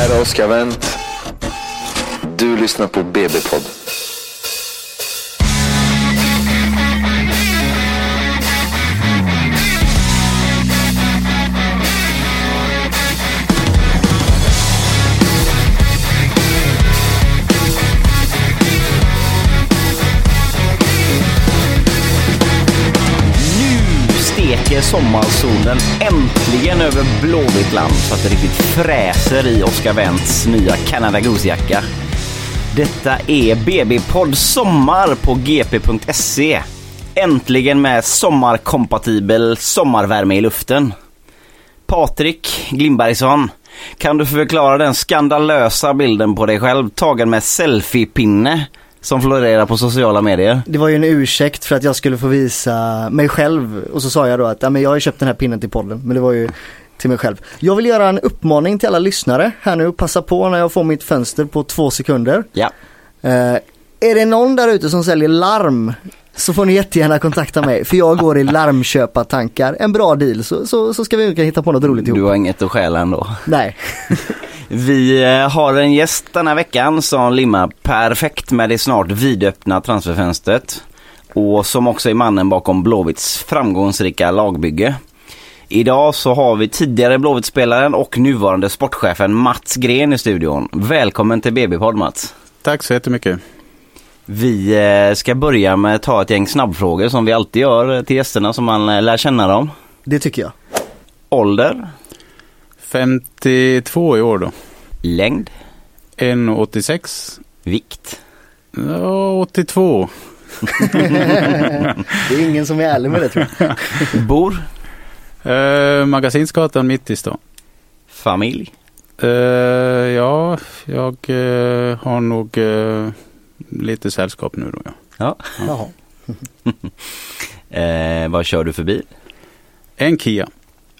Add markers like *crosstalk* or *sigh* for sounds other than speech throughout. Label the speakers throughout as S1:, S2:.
S1: här är Oskar Wendt. Du lyssnar på BB-podd.
S2: Steker sommarsolen äntligen över blåvitt land så att det riktigt fräser i Oscar Wendts nya Canada Goose-jacka. Detta är BB-podd Sommar på gp.se. Äntligen med sommarkompatibel sommarvärme i luften. Patrik Glimbergsson, kan du förklara den skandalösa bilden på dig själv tagen med selfiepinne som florerar på sociala medier?
S3: Det var ju en ursäkt för att jag skulle få visa mig själv och så sa jag då att ja, men jag har köpt den här pinnen till podden men det var ju till mig själv. Jag vill göra en uppmaning till alla lyssnare här nu, passa på när jag får mitt fönster på två sekunder.
S2: Ja.
S3: Eh, är det någon där ute som säljer larm så får ni jättegärna kontakta mig för jag går i larmköpartankar. En bra deal så, så, så ska vi kunna hitta på något roligt ihop.
S2: Du har inget att stjäla ändå.
S3: Nej. *laughs*
S2: Vi eh, har en gäst den här veckan som limmar perfekt med det snart vidöppna transferfönstret. Och som också är mannen bakom Blåvitts framgångsrika lagbygge. Idag så har vi tidigare Blåvitt-spelaren och nuvarande sportchefen Mats Gren i studion. Välkommen till BB-podd Mats.
S4: Tack så jättemycket.
S2: Vi eh, ska börja med att ta ett gäng snabbfrågor som vi alltid gör till gästerna som man eh, lär känna dem.
S3: Det tycker jag.
S2: Ålder,
S4: 52 i år då.
S2: längd,
S4: 1,86.
S2: vikt.
S4: Ja, 82. *laughs*
S3: Det är ingen som är ärlig med det tror jag. *laughs*
S2: Bor,
S4: Eh, Magasinsgatan mitt i stan.
S2: familj,
S4: Eh, ja, jag eh, har nog eh, lite sällskap nu då. Ja.
S2: ja.
S3: Jaha. *laughs*
S2: Eh, vad kör du för bil?
S4: En Kia.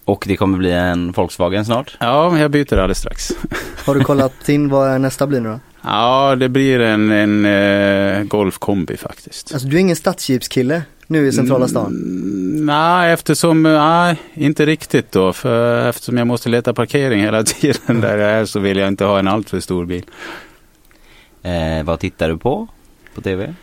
S2: Och det kommer bli en Volkswagen snart.
S4: Ja, men jag byter alldeles strax. *laughs*
S3: Har du kollat in vad nästa blir nu då?
S4: Ja, det blir en, en eh, Golf kombi faktiskt.
S3: Alltså du är ingen stadsjeepskille nu i centrala stan?
S4: Mm, nej, eftersom, nej, inte riktigt då. För eftersom jag måste leta parkering hela *laughs* tiden där jag är så vill jag inte ha en alltför stor bil.
S2: Eh, vad tittar du på? På TV?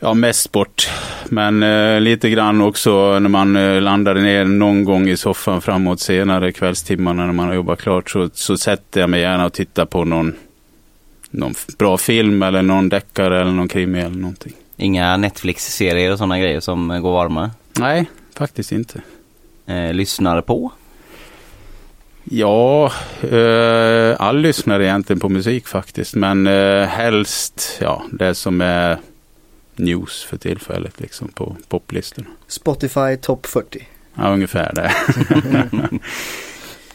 S4: Ja, mest sport. Men eh, lite grann också när man eh, landar ner någon gång i soffan framåt senare kvällstimmarna när man har jobbat klart så, så sätter jag mig gärna och tittar på någon, någon bra film eller någon deckare eller någon krimi eller någonting.
S2: Inga Netflix-serier och sådana grejer som eh, går varma?
S4: Nej, faktiskt inte.
S2: Eh, lyssnar på?
S4: Ja, eh, all lyssnar egentligen på musik faktiskt. Men eh, helst ja, det som är news för tillfället liksom på poplistorna.
S3: Spotify topp 40.
S4: Ja, ungefär det. *laughs* *laughs*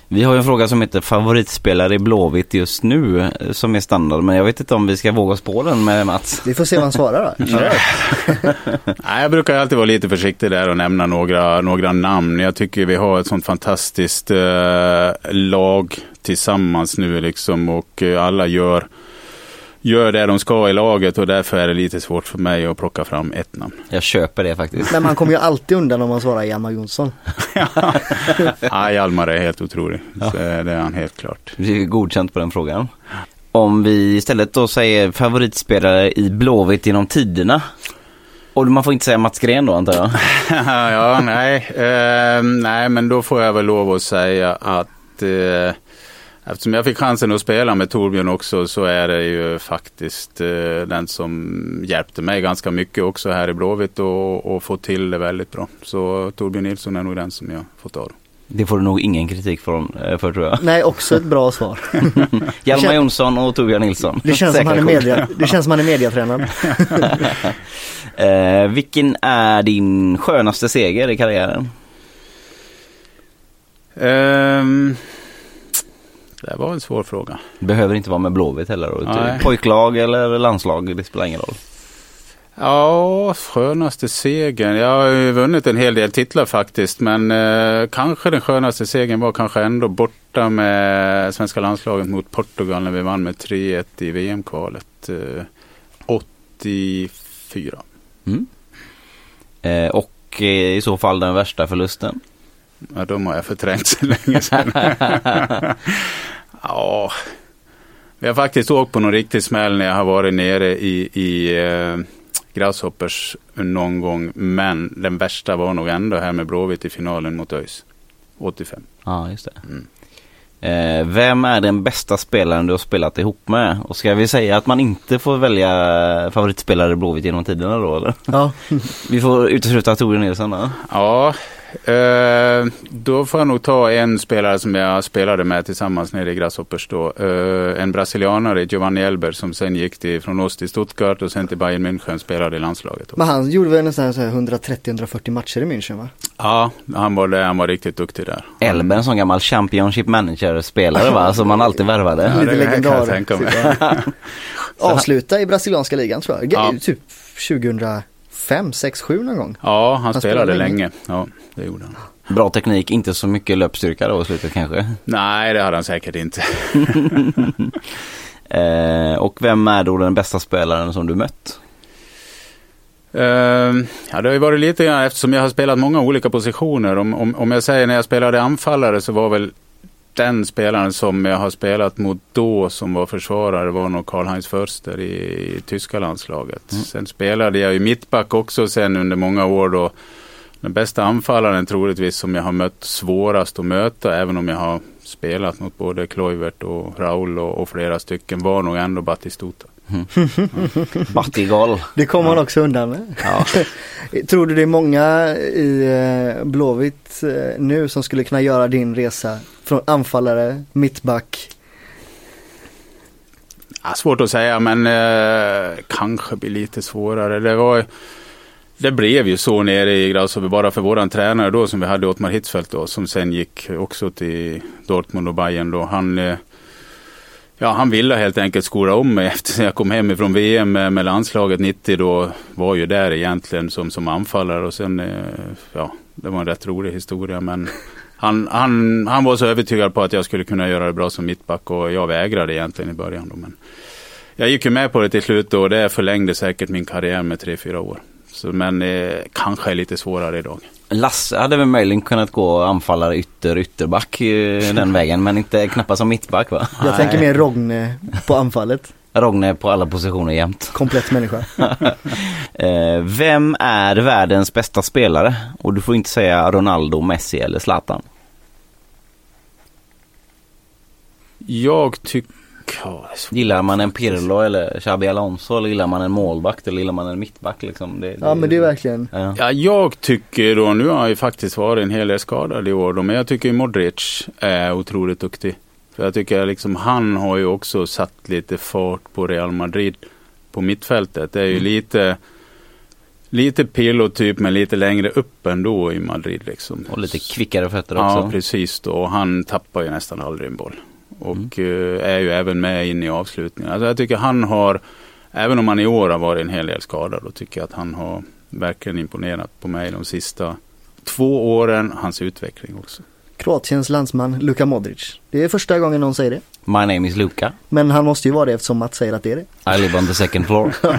S2: Vi har ju en fråga som heter favoritspelare i Blåvitt just nu eh, som är standard men jag vet inte om vi ska våga oss på den med Mats.
S3: Vi får se vad han svarar då. *laughs*
S4: Nej, jag brukar alltid vara lite försiktig där och nämna några, några namn. Jag tycker vi har ett sånt fantastiskt eh, lag tillsammans nu liksom och eh, alla gör, gör det de ska i laget och därför är det lite svårt för mig att plocka fram ett namn. *laughs*
S2: Jag köper det faktiskt.
S3: Men man kommer ju *laughs* alltid undan om man svarar Hjalmar Jonsson.
S4: Ja, Hjalmar är helt otrolig. Så, eh, det är han helt klart.
S2: Vi är godkänt på den frågan. Om vi istället då säger favoritspelare i Blåvitt genom tiderna. Och man får inte säga Mats Gren då antar jag? *laughs*
S4: ja, nej. Eh, nej, men då får jag väl lov att säga att eh, eftersom jag fick chansen att spela med Torbjörn också så är det ju faktiskt eh, den som hjälpte mig ganska mycket också här i Blåvitt och, och få till det väldigt bra. Så Torbjörn Nilsson är nog den som jag fått av.
S2: Det får du nog ingen kritik från, eh, för tror jag.
S3: Nej, också ett bra svar. *laughs*
S2: Hjalmar Jonsson och Torbjörn Nilsson.
S3: Det känns, som han är media, det känns som han är mediatränad. *laughs*
S2: Eh, vilken är din skönaste seger i karriären?
S4: Ehm, det var en svår fråga.
S2: Behöver inte vara med Blåvitt heller då.
S4: Nej.
S2: Pojklag eller landslag, det spelar ingen roll.
S4: Ja, skönaste segern. Jag har ju vunnit en hel del titlar faktiskt. Men eh, kanske den skönaste segern var kanske ändå borta med svenska landslaget mot Portugal när vi vann med 3-1 i VM-kvalet. Eh, 84.
S2: Mm. Eh, och eh, i så fall den värsta förlusten?
S4: Ja, de har jag förträngt så länge sedan. *laughs* *laughs* ja, Vi har faktiskt åkt på någon riktig smäll när jag har varit nere i, i eh, Grasshoppers någon gång. Men den värsta var nog ändå här med Blåvitt i finalen mot ÖIS. 85.
S2: Ja, just det. Eh, vem är den bästa spelaren du har spelat ihop med? Och ska vi säga att man inte får välja favoritspelare i Blåvitt genom tiderna då eller?
S3: Ja,
S2: Vi får utesluta Torbjörn Nilsson då.
S4: Ja, eh, då får jag nog ta en spelare som jag spelade med tillsammans nere i Grasshoppers då. Eh, en brasilianare, Giovanni Elber, som sen gick till, från oss till Stuttgart och sen till Bayern München spelade i landslaget. Också.
S3: men han gjorde väl nästan så här 130-140 matcher i München va?
S4: Ja, han var där, han var riktigt duktig där.
S2: Elber, en sån gammal Championship Manager-spelare va, som man alltid värvade.
S3: Lite
S4: det kan jag
S3: legendar.
S4: tänka mig. *laughs*
S3: Avsluta i brasilianska ligan tror jag.
S4: Ja.
S3: Typ 2005, 6, 7 någon gång.
S4: Ja, han,
S3: Han
S4: spelade
S3: spelade
S4: länge. Ja, det gjorde han.
S2: Bra teknik, inte så mycket löpstyrka då i slutet kanske.
S4: Nej, det hade han säkert inte. *laughs*
S2: Eh, och vem är då den bästa spelaren som du mött?
S4: Eh, ja, det har ju varit lite grann eftersom jag har spelat många olika positioner. Om, om, om jag säger när jag spelade anfallare så var väl den spelaren som jag har spelat mot då som var försvarare var nog Karl-Heinz Förster i, i tyska landslaget. Sen spelade jag ju mittback också sen under många år då. Den bästa anfallaren troligtvis som jag har mött svårast att möta även om jag har spelat mot både Kluivert och Raul och, och flera stycken var nog ändå Batistuta. *laughs*
S2: Battigal.
S3: Det kommer han också undan med.
S2: Ja. *laughs*
S3: Tror du det är många i eh, Blåvitt eh, nu som skulle kunna göra din resa från anfallare, mittback?
S4: Ja, svårt att säga, men eh, kanske blir lite svårare. Det, var, det blev ju så nere i Grasshopper bara för våran tränare då som vi hade, Ottmar Hitzfeldt då, som sen gick också till Dortmund och Bayern då. Han, eh, ja, han ville helt enkelt skora om mig *laughs* efter jag kom hem ifrån VM med, landslaget 90 då. Var ju där egentligen som, som anfallare och sen, eh, ja, det var en rätt rolig historia men *laughs* han, han, han var så övertygad på att jag skulle kunna göra det bra som mittback och jag vägrade egentligen i början. Då, men jag gick ju med på det till slut och det förlängde säkert min karriär med tre fyra år. Så, men eh, kanske är lite svårare idag.
S2: Lasse hade väl möjligen kunnat gå anfallare ytter ytterback den vägen men inte knappast som mittback va?
S3: Jag tänker mer Rogne på anfallet.
S2: Rogne på alla positioner jämt.
S3: Komplett människa. *laughs*
S2: Eh, vem är världens bästa spelare? Och du får inte säga Ronaldo, Messi eller Zlatan.
S4: Jag tycker... Det svårt.
S2: Gillar man en Pirlo eller Xabi Alonso eller gillar man en målvakt eller gillar man en mittback liksom? Det,
S3: Ja men det är verkligen.
S2: Ja.
S4: Ja, jag tycker då, nu har jag ju faktiskt varit en hel del skadad i år då, men jag tycker Modric är otroligt duktig. För jag tycker liksom han har ju också satt lite fart på Real Madrid på mittfältet. Det är ju lite, lite Pirlo typ men lite längre upp ändå i Madrid liksom.
S2: Och lite kvickare fötter också.
S4: Ja, precis då. Och han tappar ju nästan aldrig en boll. Och eh, är ju även med in i avslutningen. Alltså jag tycker han har, även om han i år har varit en hel del skadad, då tycker jag att han har verkligen imponerat på mig de sista två åren. Hans utveckling också.
S3: Kroatiens landsman Luka Modric. Det är första gången någon säger det.
S2: My name is Luca.
S3: Men han måste ju vara det eftersom Mats säger att det är det.
S2: I live on the second floor. *laughs*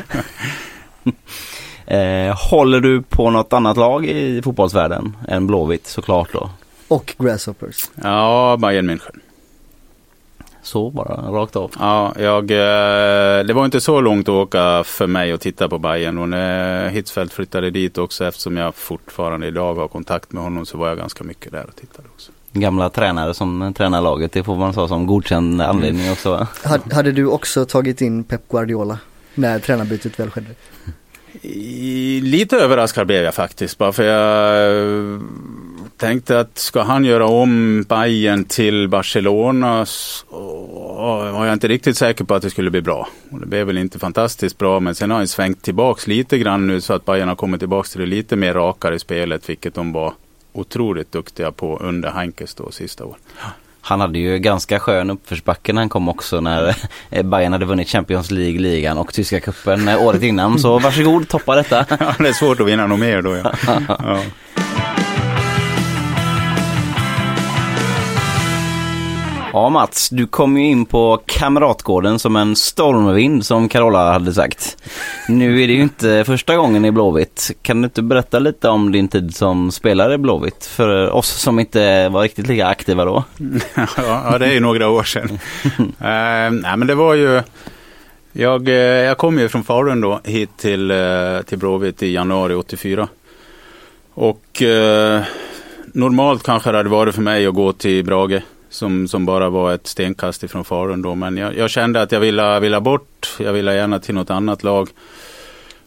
S2: *laughs* eh, håller du på något annat lag i fotbollsvärlden än Blåvitt såklart då?
S3: Och Grasshoppers.
S4: Ja, Bayern München.
S2: Så bara, rakt av.
S4: Ja, jag, eh, det var inte så långt att åka för mig att titta på Bayern och när Hitzfeldt flyttade dit också eftersom jag fortfarande idag har kontakt med honom så var jag ganska mycket där och tittade också.
S2: Gamla tränare som tränar laget, det får man säga som godkänd anledning också
S3: Hade du också tagit in Pep Guardiola när tränarbytet väl skedde?
S4: I, lite överraskad blev jag faktiskt bara för jag tänkte att ska han göra om Bayern till Barcelona så var jag inte riktigt säker på att det skulle bli bra. Och det blev väl inte fantastiskt bra men sen har han svängt tillbaks lite grann nu så att Bayern har kommit tillbaks till det lite mer rakare spelet vilket de var otroligt duktiga på under Heinkes då sista året.
S2: Han hade ju ganska skön uppförsbacke när han kom också när *laughs* Bayern hade vunnit Champions League, ligan och tyska cupen året innan. Så varsågod, toppa detta. *laughs*
S4: Ja, det är svårt att vinna något mer då ja. *laughs* ja.
S2: Ja Mats, du kom ju in på Kamratgården som en stormvind som Carola hade sagt. Nu är det ju inte första gången i Blåvitt. Kan du inte berätta lite om din tid som spelare i Blåvitt för oss som inte var riktigt lika aktiva då? *laughs*
S4: ja, det är ju några år sedan. uh, *laughs* nej, men det var ju jag, eh, jag kom ju från Falun då hit till, uh, till Blåvitt i januari 84. Och uh, normalt kanske det hade varit för mig att gå till Brage som, som bara var ett stenkast ifrån Falun då. Men jag, jag, kände att jag ville, ville bort. Jag ville gärna till något annat lag.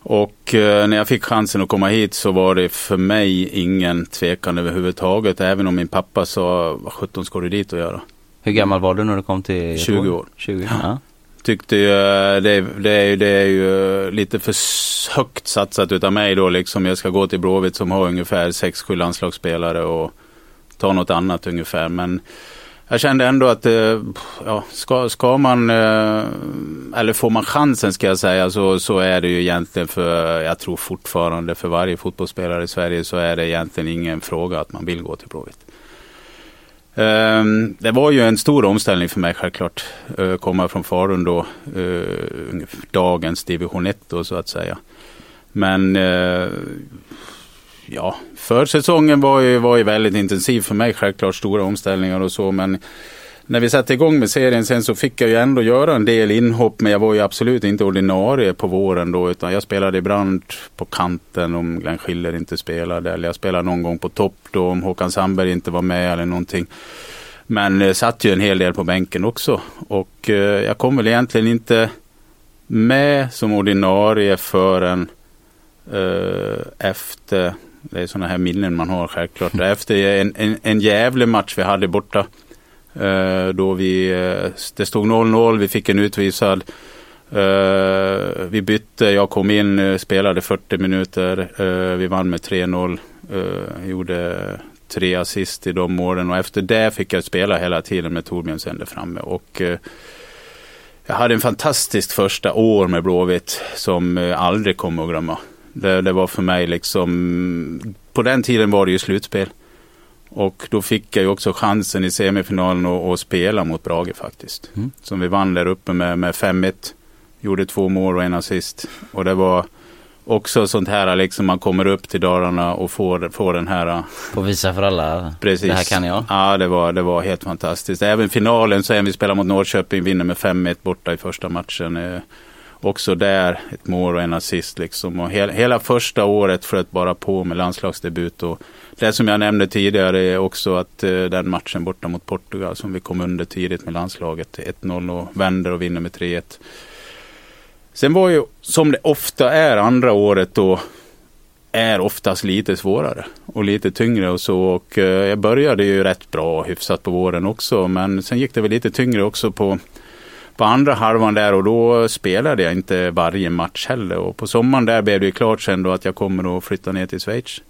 S4: Och eh, när jag fick chansen att komma hit så var det för mig ingen tvekan överhuvudtaget. Även om min pappa sa, vad sjutton ska du dit och göra?
S2: Hur gammal var du när du kom till
S4: 20 år.
S2: 20, ja.
S4: Tyckte ju, det, det, är, det är ju lite för högt satsat utav mig då liksom. Jag ska gå till Blåvitt som har ungefär 6-7 landslagsspelare och ta något annat ungefär. Men jag kände ändå att eh, ja, ska, ska man, eh, eller får man chansen ska jag säga, så, så är det ju egentligen för, jag tror fortfarande för varje fotbollsspelare i Sverige så är det egentligen ingen fråga att man vill gå till Blåvitt. Ehm, det var ju en stor omställning för mig självklart. Eh, komma från Falun då, dagens division 1 då så att säga. Men ja, försäsongen var ju, var ju väldigt intensiv för mig, självklart stora omställningar och så, men när vi satte igång med serien sen så fick jag ju ändå göra en del inhopp, men jag var ju absolut inte ordinarie på våren då, utan jag spelade ibland på kanten om Glenn Schiller inte spelade, eller jag spelade någon gång på topp då om Håkan Sandberg inte var med eller någonting. Men eh, satt ju en hel del på bänken också och eh, jag kom väl egentligen inte med som ordinarie förrän eh, efter det är sådana här minnen man har självklart. Efter en, en, en jävlig match vi hade borta. Eh, då vi, eh, det stod 0-0, vi fick en utvisad. Eh, vi bytte, jag kom in, spelade 40 minuter. vi vann med 3-0. gjorde tre assist i de åren och efter det fick jag spela hela tiden med Torbjörn ände framme. Och, jag hade en fantastisk första år med Blåvitt som aldrig kommer att glömma. Det, det, var för mig liksom, på den tiden var det ju slutspel. Och då fick jag ju också chansen i semifinalen att, spela mot Brage faktiskt. Mm. Som vi vann där uppe med, med 5-1. Gjorde två mål och en assist. Och det var också sånt här liksom man kommer upp till Dalarna och får, får den här.
S2: Får visa för alla. Precis. Det här kan jag.
S4: Ja det var, det var helt fantastiskt. Även finalen sen vi spelar mot Norrköping vinner med 5-1 borta i första matchen. Också där ett mål och en assist liksom. Och hela, hela första året flöt bara på med landslagsdebut. Och det som jag nämnde tidigare är också att eh, den matchen borta mot Portugal som vi kom under tidigt med landslaget. 1-0 och vänder och vinner med 3-1. Sen var ju, som det ofta är andra året då, är oftast lite svårare och lite tyngre och så. Och eh, jag började ju rätt bra och hyfsat på våren också. Men sen gick det väl lite tyngre också på på andra halvan där och då spelade jag inte varje match heller. Och på sommaren där blev det ju klart sen då att jag kommer att flytta ner till Schweiz.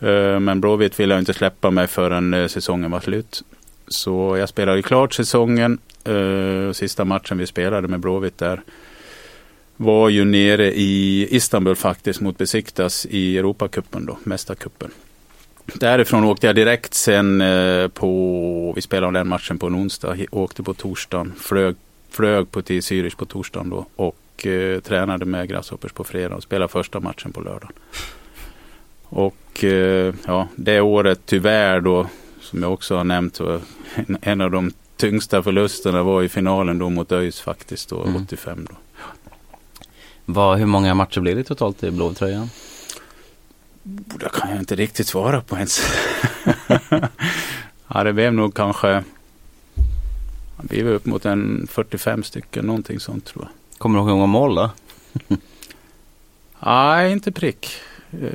S4: Eh, men Blåvitt ville jag inte släppa mig förrän eh, säsongen var slut. Så jag spelade klart säsongen. Eh, sista matchen vi spelade med Blåvitt där var ju nere i Istanbul faktiskt mot Besiktas i Europacupen då, Mästarcupen. Därifrån åkte jag direkt sen på, vi spelade den matchen på en onsdag, åkte på torsdagen, flög flög på till Zürich på torsdagen då och eh, tränade med Grasshoppers på fredag och spelade första matchen på lördagen. Och eh, ja, det året tyvärr då, som jag också har nämnt, var *laughs* en, en av de tyngsta förlusterna var i finalen då mot ÖIS faktiskt då, mm. 85 då.
S2: Vad, hur många matcher blev det totalt i blåtröjan?
S4: Det kan jag inte riktigt svara på ens. *laughs* *laughs* ja, det blev nog kanske vi var upp mot en 45 stycken, någonting sånt tror jag.
S2: Kommer du ihåg hur många mål då? *laughs*
S4: Nej, inte prick. Eh,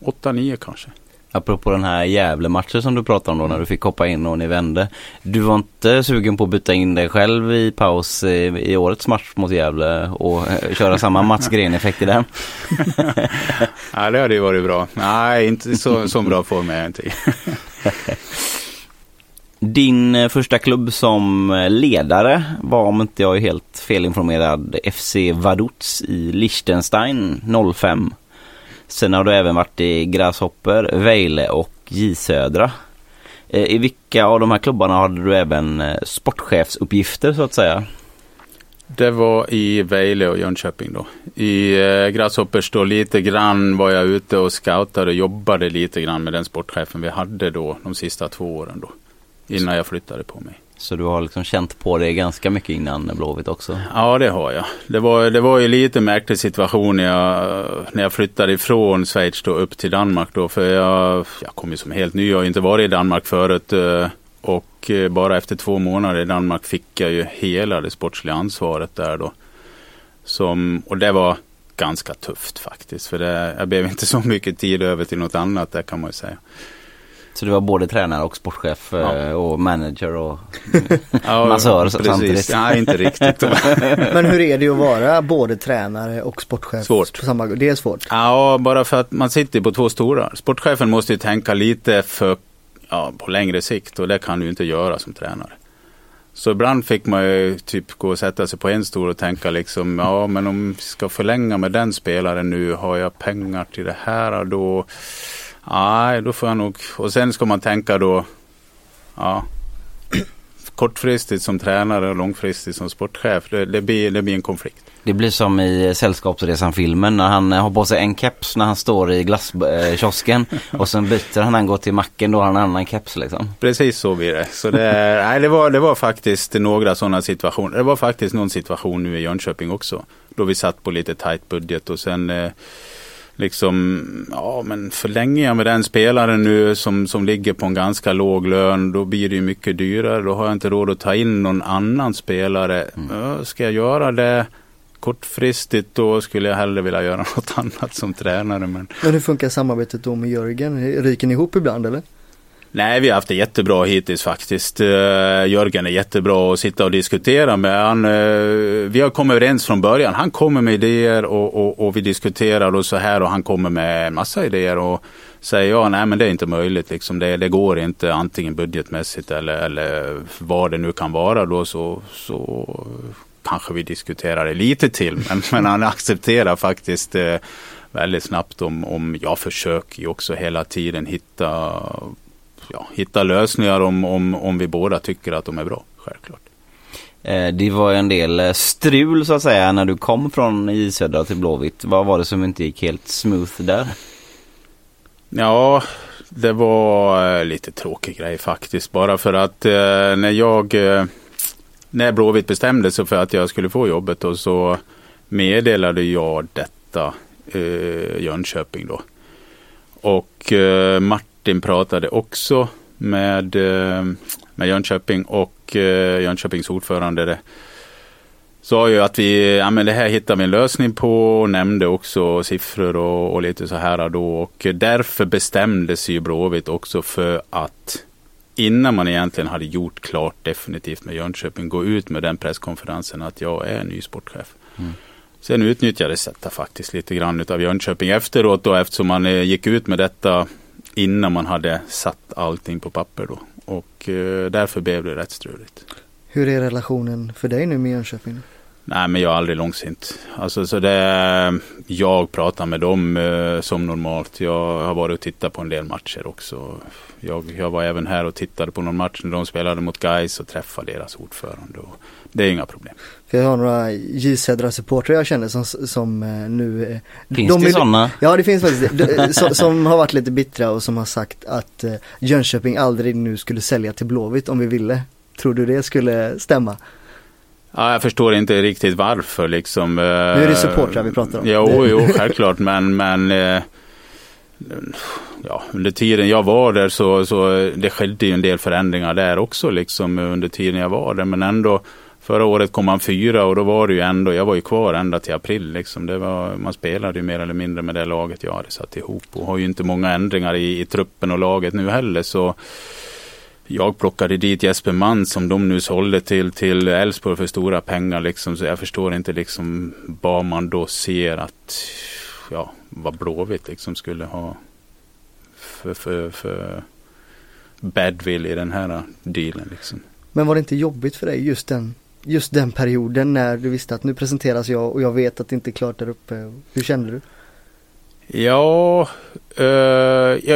S4: 8-9 kanske.
S2: Apropå den här Gävle-matchen som du pratade om då när du fick hoppa in och ni vände. Du var inte sugen på att byta in dig själv i paus i, i årets match mot Gävle och eh, köra samma Mats Green-effekt i den? *laughs*
S4: Nej, det hade ju varit bra. Nej, inte så, så bra form är jag inte *laughs*
S2: Din eh, första klubb som eh, ledare var, om inte jag är helt felinformerad, FC Vaduz i Liechtenstein 05. Sen har du även varit i Grasshopper, Vejle och J Södra. Eh, I vilka av de här klubbarna hade du även sportchefsuppgifter så att säga?
S4: Det var i Vejle och Jönköping då. I eh, Grasshoppers då lite grann var jag ute och scoutade och jobbade lite grann med den sportchefen vi hade då de sista två åren då. Innan jag flyttade på mig.
S2: Så du har liksom känt på det ganska mycket innan Blåvitt också?
S4: Ja, det har jag. Det var, det var ju lite märklig situation när jag, när jag flyttade ifrån Schweiz då upp till Danmark då. För jag, jag kom ju som helt ny, jag har inte varit i Danmark förut. eh, Och eh, bara efter två månader i Danmark fick jag ju hela det sportsliga ansvaret där då. Som, och det var ganska tufft faktiskt. För det, jag blev inte så mycket tid över till något annat där kan man ju säga.
S2: Så du var både tränare och sportchef
S4: Ja.
S2: eh, och manager och *laughs*
S4: Ja,
S2: Massör
S4: precis.
S2: samtidigt.
S4: Nej, inte riktigt. *laughs*
S3: Men hur är det att vara både tränare och sportchef?
S4: Svårt.
S3: På samma? Det är svårt.
S4: Ja, bara för att man sitter på två stora. Sportchefen måste ju tänka lite för, ja, på längre sikt och det kan du inte göra som tränare. Så ibland fick man ju typ gå och sätta sig på en stol och tänka liksom, ja men om vi ska förlänga med den spelaren nu, har jag pengar till det här då? Nej, då får jag nog, och sen ska man tänka då, ja, kortfristigt som tränare och långfristigt som sportchef, det, det, blir, det blir en konflikt.
S2: Det blir som i Sällskapsresan-filmen när han eh, har på sig en keps när han står i glasskiosken *laughs* och sen byter han när han går till macken då har han en annan keps liksom.
S4: Precis så blir det. Så det, *laughs* nej, det, var, det var faktiskt några sådana situationer. Det var faktiskt någon situation nu i Jönköping också. Då vi satt på lite tajt budget och sen eh, liksom, ja men förlänger jag med den spelaren nu som, som ligger på en ganska låg lön, då blir det ju mycket dyrare. Då har jag inte råd att ta in någon annan spelare. Ja, ska jag göra det kortfristigt då skulle jag hellre vilja göra *laughs* något annat som tränare. Men
S3: Men hur funkar samarbetet då med Jörgen? Ryker ni ihop ibland eller?
S4: Nej, vi har haft det jättebra hittills faktiskt. Eh, Jörgen är jättebra att sitta och diskutera med. Han, eh, vi har kommit överens från början. Han kommer med idéer och, och, och, vi diskuterar och så här och han kommer med en massa idéer. Och säger jag, nej men det är inte möjligt. Liksom. Det, det går inte antingen budgetmässigt eller, eller vad det nu kan vara då så, så kanske vi diskuterar det lite till. Men, *laughs* men han accepterar faktiskt eh, väldigt snabbt om, om jag försöker ju också hela tiden hitta ja, hitta lösningar om, om, om vi båda tycker att de är bra, självklart.
S2: Eh, det var en del eh, strul så att säga när du kom från I Södra till Blåvitt. Vad var det som inte gick helt smooth där?
S4: Ja, det var eh, lite tråkig grej faktiskt. Bara för att eh, när jag, eh, när Blåvitt bestämde sig för att jag skulle få jobbet då, så meddelade jag detta eh, Jönköping då. Och eh, Martin pratade också med, eh, med Jönköping och eh, Jönköpings ordförande sa ju att vi, ja men det här hittar vi en lösning på och nämnde också siffror och, och lite så här då och därför bestämde sig ju Blåvitt också för att innan man egentligen hade gjort klart definitivt med Jönköping gå ut med den presskonferensen att jag är ny sportchef.
S2: Mm.
S4: Sen utnyttjades detta faktiskt lite grann av Jönköping efteråt då eftersom man eh, gick ut med detta innan man hade satt allting på papper då. Och eh, därför blev det rätt struligt.
S3: Hur är relationen för dig nu med Jönköping?
S4: Nej men jag är aldrig långsint. Alltså så det, jag pratar med dem eh, som normalt. Jag har varit och tittat på en del matcher också. Jag, jag var även här och tittade på någon match när de spelade mot Gais och träffade deras ordförande. Och det är inga problem.
S3: För jag har några J Södra-supportrar jag känner som, som eh, nu eh,
S2: Finns
S3: de
S2: det sådana?
S3: Ja det finns faktiskt. *laughs* De- som, som har varit lite bittra och som har sagt att eh, Jönköping aldrig nu skulle sälja till Blåvitt om vi ville. Tror du det skulle stämma?
S4: Ja, jag förstår inte riktigt varför liksom. Nu
S3: är det supportrar vi pratar om.
S4: Jo, jo, självklart, men, men eh, ja, under tiden jag var där så, så det skedde ju en del förändringar där också liksom under tiden jag var där, men ändå Förra året kom man fyra och då var det ju ändå, jag var ju kvar ända till april liksom. Det var, man spelade ju mer eller mindre med det laget jag hade satt ihop och har ju inte många ändringar i, i truppen och laget nu heller så jag plockade dit Jesper Mann som de nu sålde till till Elfsborg för stora pengar liksom. Så jag förstår inte liksom vad man då ser att, ja, vad Blåvitt liksom skulle ha för, för, för badwill i den här dealen liksom.
S3: Men var det inte jobbigt för dig just den, just den perioden när du visste att nu presenteras jag och jag vet att det inte är klart där uppe? Hur kände du?
S4: Ja, eh,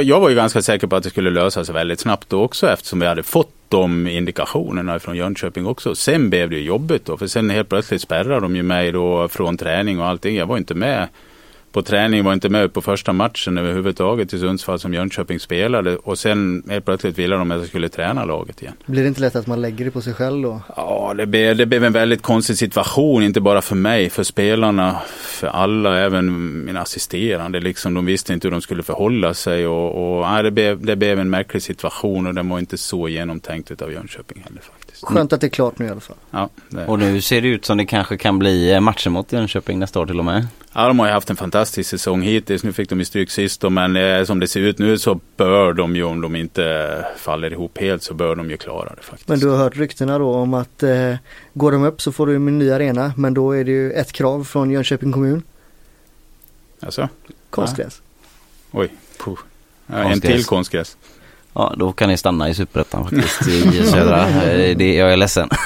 S4: jag, var ju ganska säker på att det skulle lösa sig väldigt snabbt då också eftersom vi hade fått de indikationerna från Jönköping också. Sen blev det ju jobbigt då, för sen helt plötsligt spärrade de ju mig då från träning och allting. Jag var inte med på träning, var inte med på första matchen överhuvudtaget i Sundsvall som Jönköping spelade och sen helt plötsligt ville de att jag skulle träna laget igen.
S3: Blir det inte lätt att man lägger det på sig själv då?
S4: Ja, det blev, det blev en väldigt konstig situation, inte bara för mig, för spelarna, för alla, även mina assisterande. Liksom, de visste inte hur de skulle förhålla sig och, och nej, det, blev, det blev en märklig situation och den var inte så genomtänkt av Jönköping heller. Faktiskt.
S3: Skönt att det är klart nu i alla fall.
S4: Ja, det.
S2: Och nu ser det ut som det kanske kan bli matcher mot Jönköping nästa år till och med.
S4: Ja, de har ju haft en fantastisk säsong hittills. Nu fick de ju stryk sist då, men eh, som det ser ut nu så bör de ju, om de inte faller ihop helt, så bör de ju klara det faktiskt.
S3: Men du har hört ryktena då om att eh, går de upp så får du en ny arena, men då är det ju ett krav från Jönköping kommun.
S4: Alltså?
S3: Konstgräs.
S4: Oj, puh. Ja, en till konstgräs.
S2: Ja, då kan ni stanna i Superettan faktiskt i *laughs* södra. Eh, det, jag är ledsen. *laughs*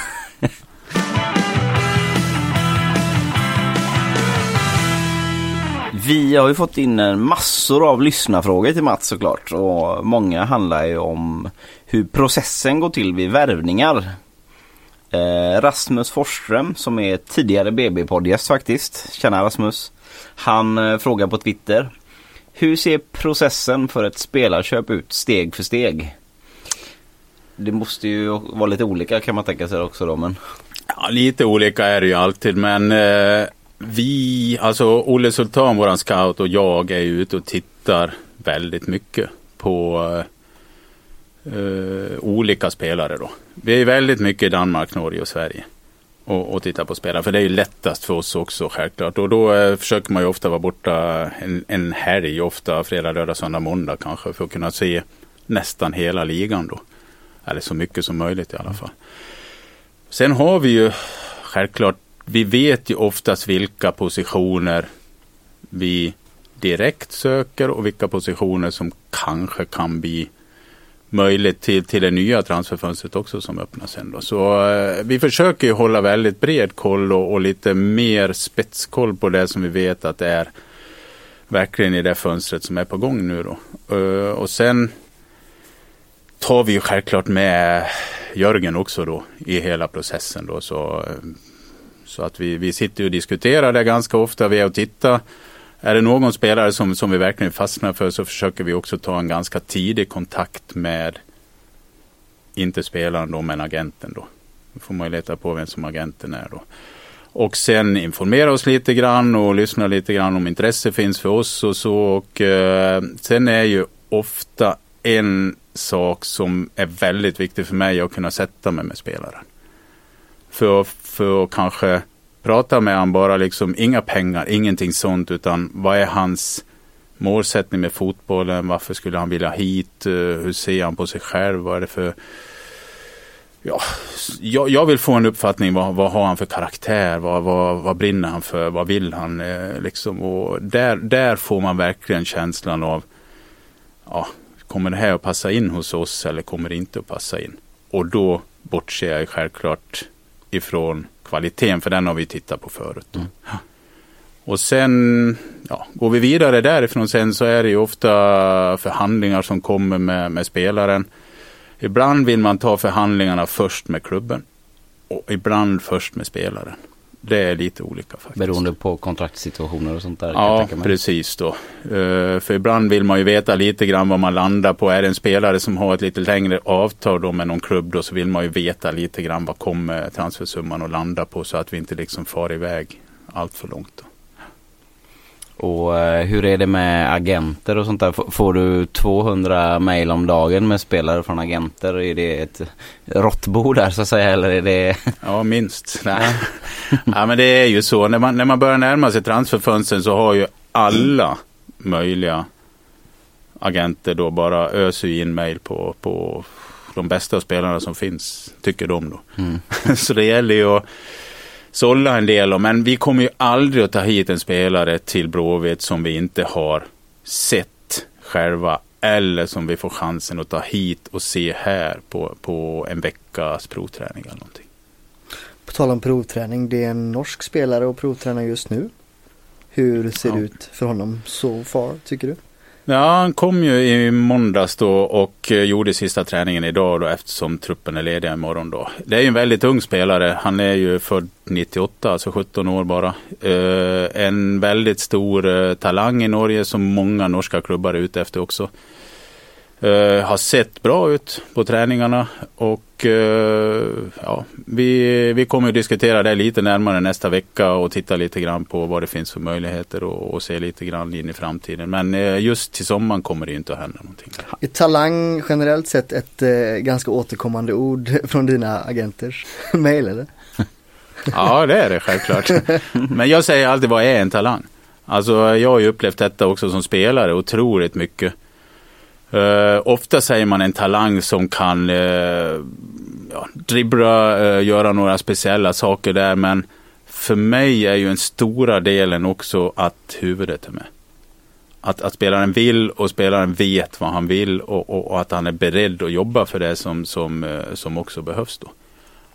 S2: Vi har ju fått in massor av lyssnarfrågor till Mats såklart och många handlar ju om hur processen går till vid värvningar. Eh, Rasmus Forsström som är tidigare BB-poddgäst faktiskt, Tjena Rasmus. Han eh, frågar på Twitter hur ser processen för ett spelarköp ut steg för steg? Det måste ju vara lite olika kan man tänka sig också då men.
S4: Ja, lite olika är det ju alltid men eh, vi, alltså Olle Sultan, våran scout och jag är ute och tittar väldigt mycket på eh, olika spelare då. Vi är väldigt mycket i Danmark, Norge och Sverige och, och titta på spelare. För det är ju lättast för oss också självklart. Och då eh, försöker man ju ofta vara borta en, en helg, ofta fredag, lördag, söndag, måndag kanske. För att kunna se nästan hela ligan då. Eller så mycket som möjligt i alla fall. Sen har vi ju självklart, vi vet ju oftast vilka positioner vi direkt söker och vilka positioner som kanske kan bli möjligt till, till det nya transferfönstret också som öppnas sen då. Så eh, vi försöker ju hålla väldigt bred koll och, och, lite mer spetskoll på det som vi vet att det är verkligen i det fönstret som är på gång nu då. Eh, och sen tar vi ju självklart med Jörgen också då i hela processen då. Så, eh, så att vi, vi sitter och diskuterar det ganska ofta. Vi är och tittar är det någon spelare som, som vi verkligen fastnar för så försöker vi också ta en ganska tidig kontakt med, inte spelaren då, men agenten då. Då får man ju leta på vem som agenten är då. Och sen informera oss lite grann och lyssna lite grann om intresse finns för oss och så. Och eh, sen är ju ofta en sak som är väldigt viktig för mig att kunna sätta mig med spelaren. För, för att kanske prata med honom bara liksom, inga pengar, ingenting sånt, utan vad är hans målsättning med fotbollen? Varför skulle han vilja hit? Eh, hur ser han på sig själv? Vad är det för Ja, jag, jag vill få en uppfattning, vad, vad har han för karaktär? Vad, vad, vad brinner han för? Vad vill han? Eh, liksom? Och där, där får man verkligen känslan av, ja, kommer det här att passa in hos oss eller kommer det inte att passa in? Och då bortser jag självklart ifrån kvaliteten, för den har vi tittat på förut. Mm. Och sen ja, går vi vidare därifrån sen så är det ju ofta förhandlingar som kommer med, med spelaren. Ibland vill man ta förhandlingarna först med klubben och ibland först med spelaren. Det är lite olika faktiskt.
S2: Beroende på kontraktssituationer och sånt där?
S4: Ja, precis då. Uh, för ibland vill man ju veta lite grann vad man landar på. Är det en spelare som har ett lite längre avtal då med någon klubb då så vill man ju veta lite grann vad kommer transfersumman att landa på så att vi inte liksom far iväg allt för långt. Då.
S2: Och eh, hur är det med agenter och sånt där? Får du 200 mail om dagen med spelare från agenter? Är det ett råttbo där så att säga eller är det?
S4: Ja minst. *laughs* Nej. ja men det är ju så. När man, när man börjar närma sig transferfönstren så har ju alla möjliga agenter då bara öser in mail på, på de bästa spelarna som finns, tycker de då. Mm. *laughs* så det gäller ju att sålla en del om. Men vi kommer ju aldrig att ta hit en spelare till Blåvitt som vi inte har sett själva eller som vi får chansen att ta hit och se här på, på en veckas provträning eller någonting.
S3: På tal om provträning, det är en norsk spelare och provtränar just nu. Hur ser
S4: Ja.
S3: det ut för honom so far, tycker du?
S4: Ja, han kom ju i måndags då och eh, gjorde sista träningen idag då eftersom truppen är ledig imorgon då. Det är ju en väldigt ung spelare. Han är ju född 98, alltså 17 år bara. Eh, en väldigt stor eh, talang i Norge som många norska klubbar är ute efter också. Eh, har sett bra ut på träningarna och eh, ja, vi, vi kommer att diskutera det lite närmare nästa vecka och titta lite grann på vad det finns för möjligheter och, och se lite grann in i framtiden. Men eh, just till sommaren kommer det inte att hända någonting.
S3: Är talang generellt sett ett ganska återkommande ord *laughs* från dina agenters *laughs* mail eller? *laughs*
S4: Ja, det är det självklart. Men jag säger alltid, vad är en talang? Alltså, jag har ju upplevt detta också som spelare otroligt mycket. Uh, ofta säger man en talang som kan uh, ja, dribbla, uh, göra några speciella saker där, men för mig är ju den stora delen också att huvudet är med. Att, att spelaren vill och spelaren vet vad han vill och, och, och att han är beredd att jobba för det som, som, som också behövs då.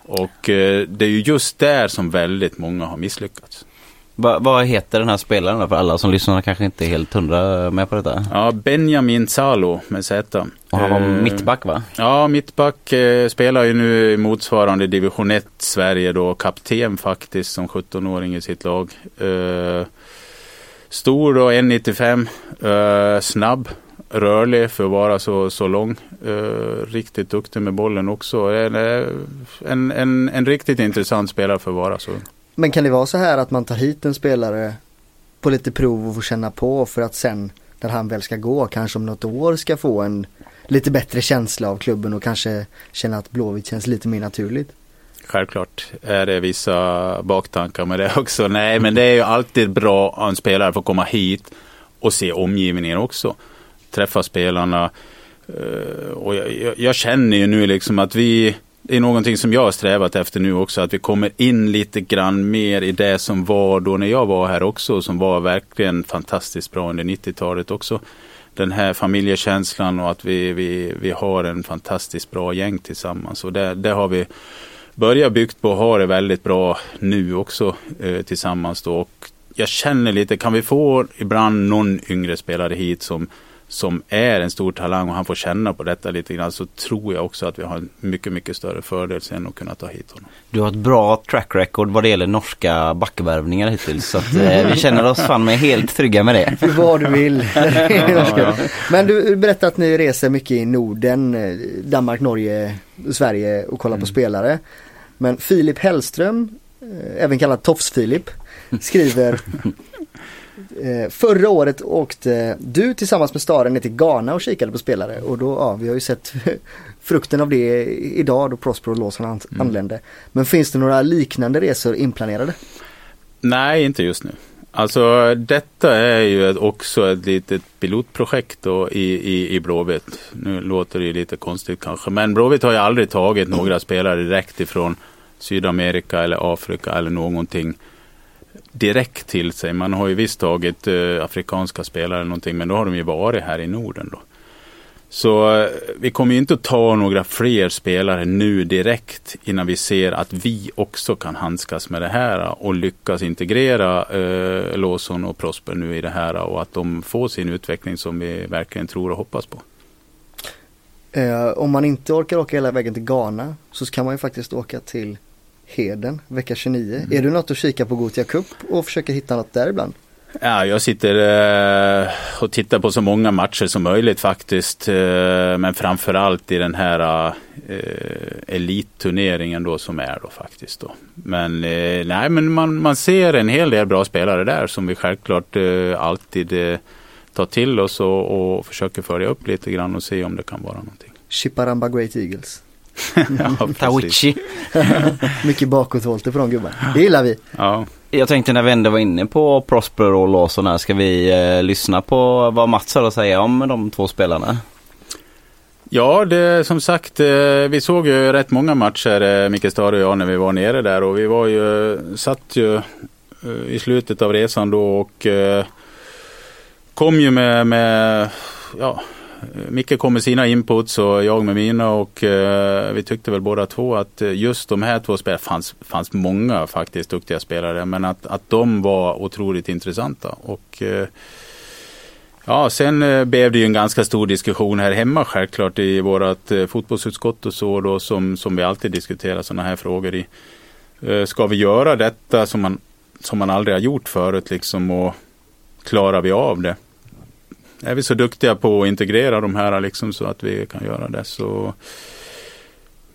S4: Och det är ju just där som väldigt många har misslyckats.
S2: Va, vad heter den här spelaren då? För alla som lyssnar kanske inte är helt hundra med på detta.
S4: Ja, Benjamin Salo med Z.
S2: Och han var
S4: Eh,
S2: mittback va?
S4: Ja, mittback eh, spelar ju nu i motsvarande division 1 Sverige då, kapten faktiskt som 17-åring i sitt lag. Eh, stor då, 1,95, eh, snabb, rörlig för att vara så, så lång. Riktigt duktig med bollen också. En, en, en, en riktigt intressant spelare för att vara så ung.
S3: Men kan det vara så här att man tar hit en spelare på lite prov och får känna på för att sen när han väl ska gå, kanske om något år ska få en lite bättre känsla av klubben och kanske känna att Blåvitt känns lite mer naturligt?
S4: Självklart är det vissa baktankar med det *laughs* också. Nej, men det är ju alltid bra att en spelare får komma hit och se omgivningen också. Träffa spelarna. Eh, och jag, jag, jag känner ju nu liksom att vi, det är någonting som jag har strävat efter nu också, att vi kommer in lite grann mer i det som var då när jag var här också, som var verkligen fantastiskt bra under 90-talet också. Den här familjekänslan och att vi, vi, vi har en fantastiskt bra gäng tillsammans. Och det, det har vi börjat byggt på och har det väldigt bra nu också eh, tillsammans då. Och jag känner lite, kan vi få ibland någon yngre spelare hit som, som är en stor talang och han får känna på detta lite grann så tror jag också att vi har en mycket, mycket större fördel sen att kunna ta hit honom.
S2: Du har ett bra track record vad det gäller norska backvärvningar hittills. Så att, eh, vi känner oss fan med helt trygga med det.
S3: För vad du vill. *laughs* *laughs* Men du berättade att ni reser mycket i Norden, eh, Danmark, Norge, Sverige och kollar på spelare. Men Filip Hellström, eh, även kallad Tofs-Filip, skriver *laughs* eh, Förra året åkte du tillsammans med Staren ner till Ghana och kikade på spelare och då, ja vi har ju sett *laughs* frukten av det idag då Prospero och Lawson an- anlände. Men finns det några liknande resor inplanerade?
S4: Nej, inte just nu. Alltså detta är ju också ett litet pilotprojekt då i, i, i Blåvitt. Nu låter det ju lite konstigt kanske, men Blåvitt har ju aldrig tagit några spelare direkt ifrån Sydamerika eller Afrika eller någonting direkt till sig. Man har ju visst tagit eh, afrikanska spelare eller någonting, men då har de ju varit här i Norden då. Så eh, vi kommer ju inte att ta några fler spelare nu direkt innan vi ser att vi också kan handskas med det här och lyckas integrera eh, Lawson och Prosper nu i det här och att de får sin utveckling som vi verkligen tror och hoppas på.
S3: Eh, om man inte orkar åka hela vägen till Ghana så kan man ju faktiskt åka till Heden vecka 29. Är du något att kika på Gotia Cup och försöka hitta något där ibland?
S4: Ja, jag sitter eh, och tittar på så många matcher som möjligt faktiskt. Eh, men framförallt i den här eh, elitturneringen då som är då faktiskt då. Men eh, nej, men man, man ser en hel del bra spelare där som vi självklart eh, alltid eh, tar till oss och, och försöker följa upp lite grann och se om det kan vara någonting.
S3: Chiparamba Great Eagles. *laughs*
S4: ja, precis.
S2: Tawichi. *laughs*
S3: Mycket bakåtvolter på de gubbarna. Det gillar vi.
S4: Ja.
S2: Jag tänkte när vi ändå var inne på Prosper och Lawson här, ska vi eh, lyssna på vad Mats har att säga om de två spelarna?
S4: Ja, det, som sagt, eh, vi såg ju rätt många matcher, eh, Micke Stare och jag, när vi var nere där och vi var ju, satt ju eh, i slutet av resan då och eh, kom ju med, med ja, Micke kom med sina inputs och jag med mina och eh, vi tyckte väl båda två att eh, just de här två spelarna, fanns, fanns många faktiskt duktiga spelare, men att, att de var otroligt intressanta. Och eh, Ja, sen eh, blev det ju en ganska stor diskussion här hemma självklart i vårt eh, fotbollsutskott och så då som, som vi alltid diskuterar sådana här frågor i. Eh, ska vi göra detta som man, som man aldrig har gjort förut liksom och klarar vi av det? Är vi så duktiga på att integrera de här liksom så att vi kan göra det så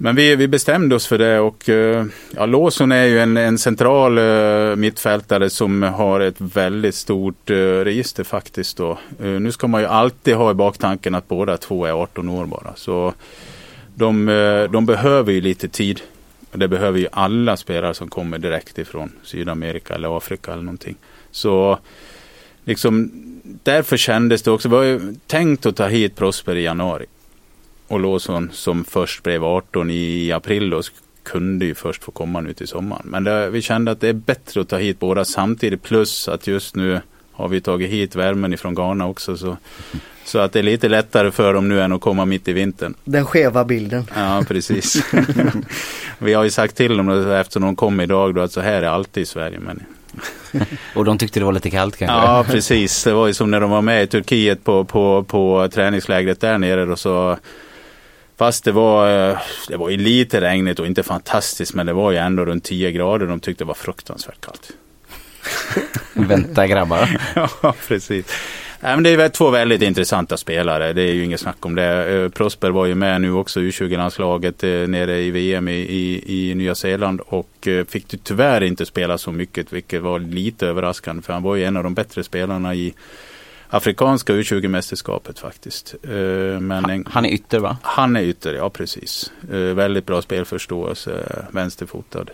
S4: men vi, vi bestämde oss för det och eh, ja, Lawson är ju en, en central uh, mittfältare som har ett väldigt stort uh, register faktiskt. Då. Uh, nu ska man ju alltid ha i baktanken att båda två är 18 år bara. Så de, de behöver ju lite tid. Det behöver ju alla spelare som kommer direkt ifrån Sydamerika eller Afrika eller någonting. Så liksom, därför kändes det också, vi har ju tänkt att ta hit Prosper i januari och Lawson som först blev 18 i april då, kunde ju först få komma nu till sommaren. Men det, vi kände att det är bättre att ta hit båda samtidigt plus att just nu har vi tagit hit värmen ifrån Ghana också. Så, så att det är lite lättare för dem nu än att komma mitt i vintern.
S3: Den skeva bilden.
S4: Ja, precis. *laughs* vi har ju sagt till dem eftersom de kom idag då att så här är alltid i Sverige. Men... *laughs*
S2: Och de tyckte det var lite kallt kanske?
S4: Ja, precis. Det var ju som när de var med i Turkiet på, på, på träningslägret där nere. Och så Fast det var, eh, det var ju lite regnigt och inte fantastiskt men det var ju ändå runt 10 grader. De tyckte det var fruktansvärt kallt.
S2: Vänta grabbar. *laughs*
S4: ja, precis. Nej, men det är två väldigt intressanta spelare. Det är ju inget snack om det. Eh, Prosper var ju med nu också i 20-landslaget eh, nere i VM i, i, i, Nya Zeeland och fick tyvärr inte spela så mycket vilket var lite överraskande för han var ju en av de bättre spelarna i afrikanska U20-mästerskapet faktiskt. Eh,
S2: men en, han är ytter va?
S4: Han är ytter, ja precis. Eh, väldigt bra spelförståelse, vänsterfotad.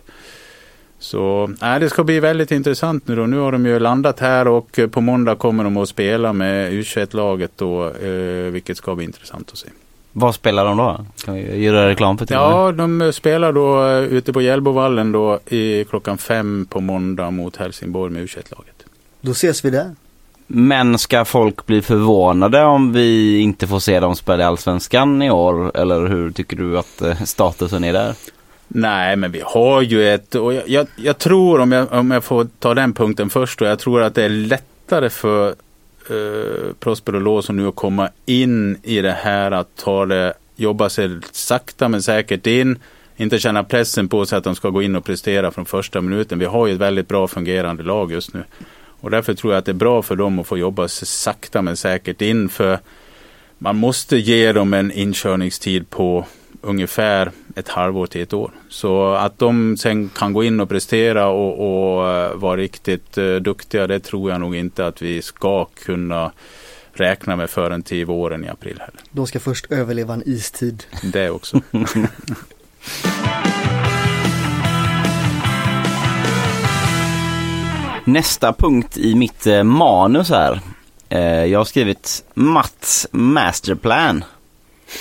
S4: Så äh, det ska bli väldigt intressant nu då. Nu har de ju landat här och på måndag kommer de att spela med U21-laget då, eh, vilket ska bli intressant att se.
S2: Vad spelar de då? Kan vi göra reklam för
S4: det? Ja, de spelar då ute på Hjällbovallen då i klockan fem på måndag mot Helsingborg med U21-laget.
S3: Då ses vi där.
S2: Men ska folk bli förvånade om vi inte får se dem spela i Allsvenskan i år? Eller hur tycker du att eh, statusen är där?
S4: Nej, men vi har ju ett, och jag, jag, jag tror om jag, om jag får ta den punkten först, och jag tror att det är lättare för eh, Prosper och Lawson nu att komma in i det här att ta det, jobba sig sakta men säkert in, inte känna pressen på sig att de ska gå in och prestera från första minuten. Vi har ju ett väldigt bra fungerande lag just nu. Och därför tror jag att det är bra för dem att få jobba sig sakta men säkert in. För man måste ge dem en inkörningstid på ungefär ett halvår till ett år. Så att de sen kan gå in och prestera och, och eh, vara riktigt uh, duktiga, det tror jag nog inte att vi ska kunna räkna med förrän till våren i april. Heller.
S3: De ska först överleva en istid. *laughs*
S4: Det också. *laughs*
S2: Nästa punkt i mitt eh, manus här. Eh, jag har skrivit Mats Masterplan.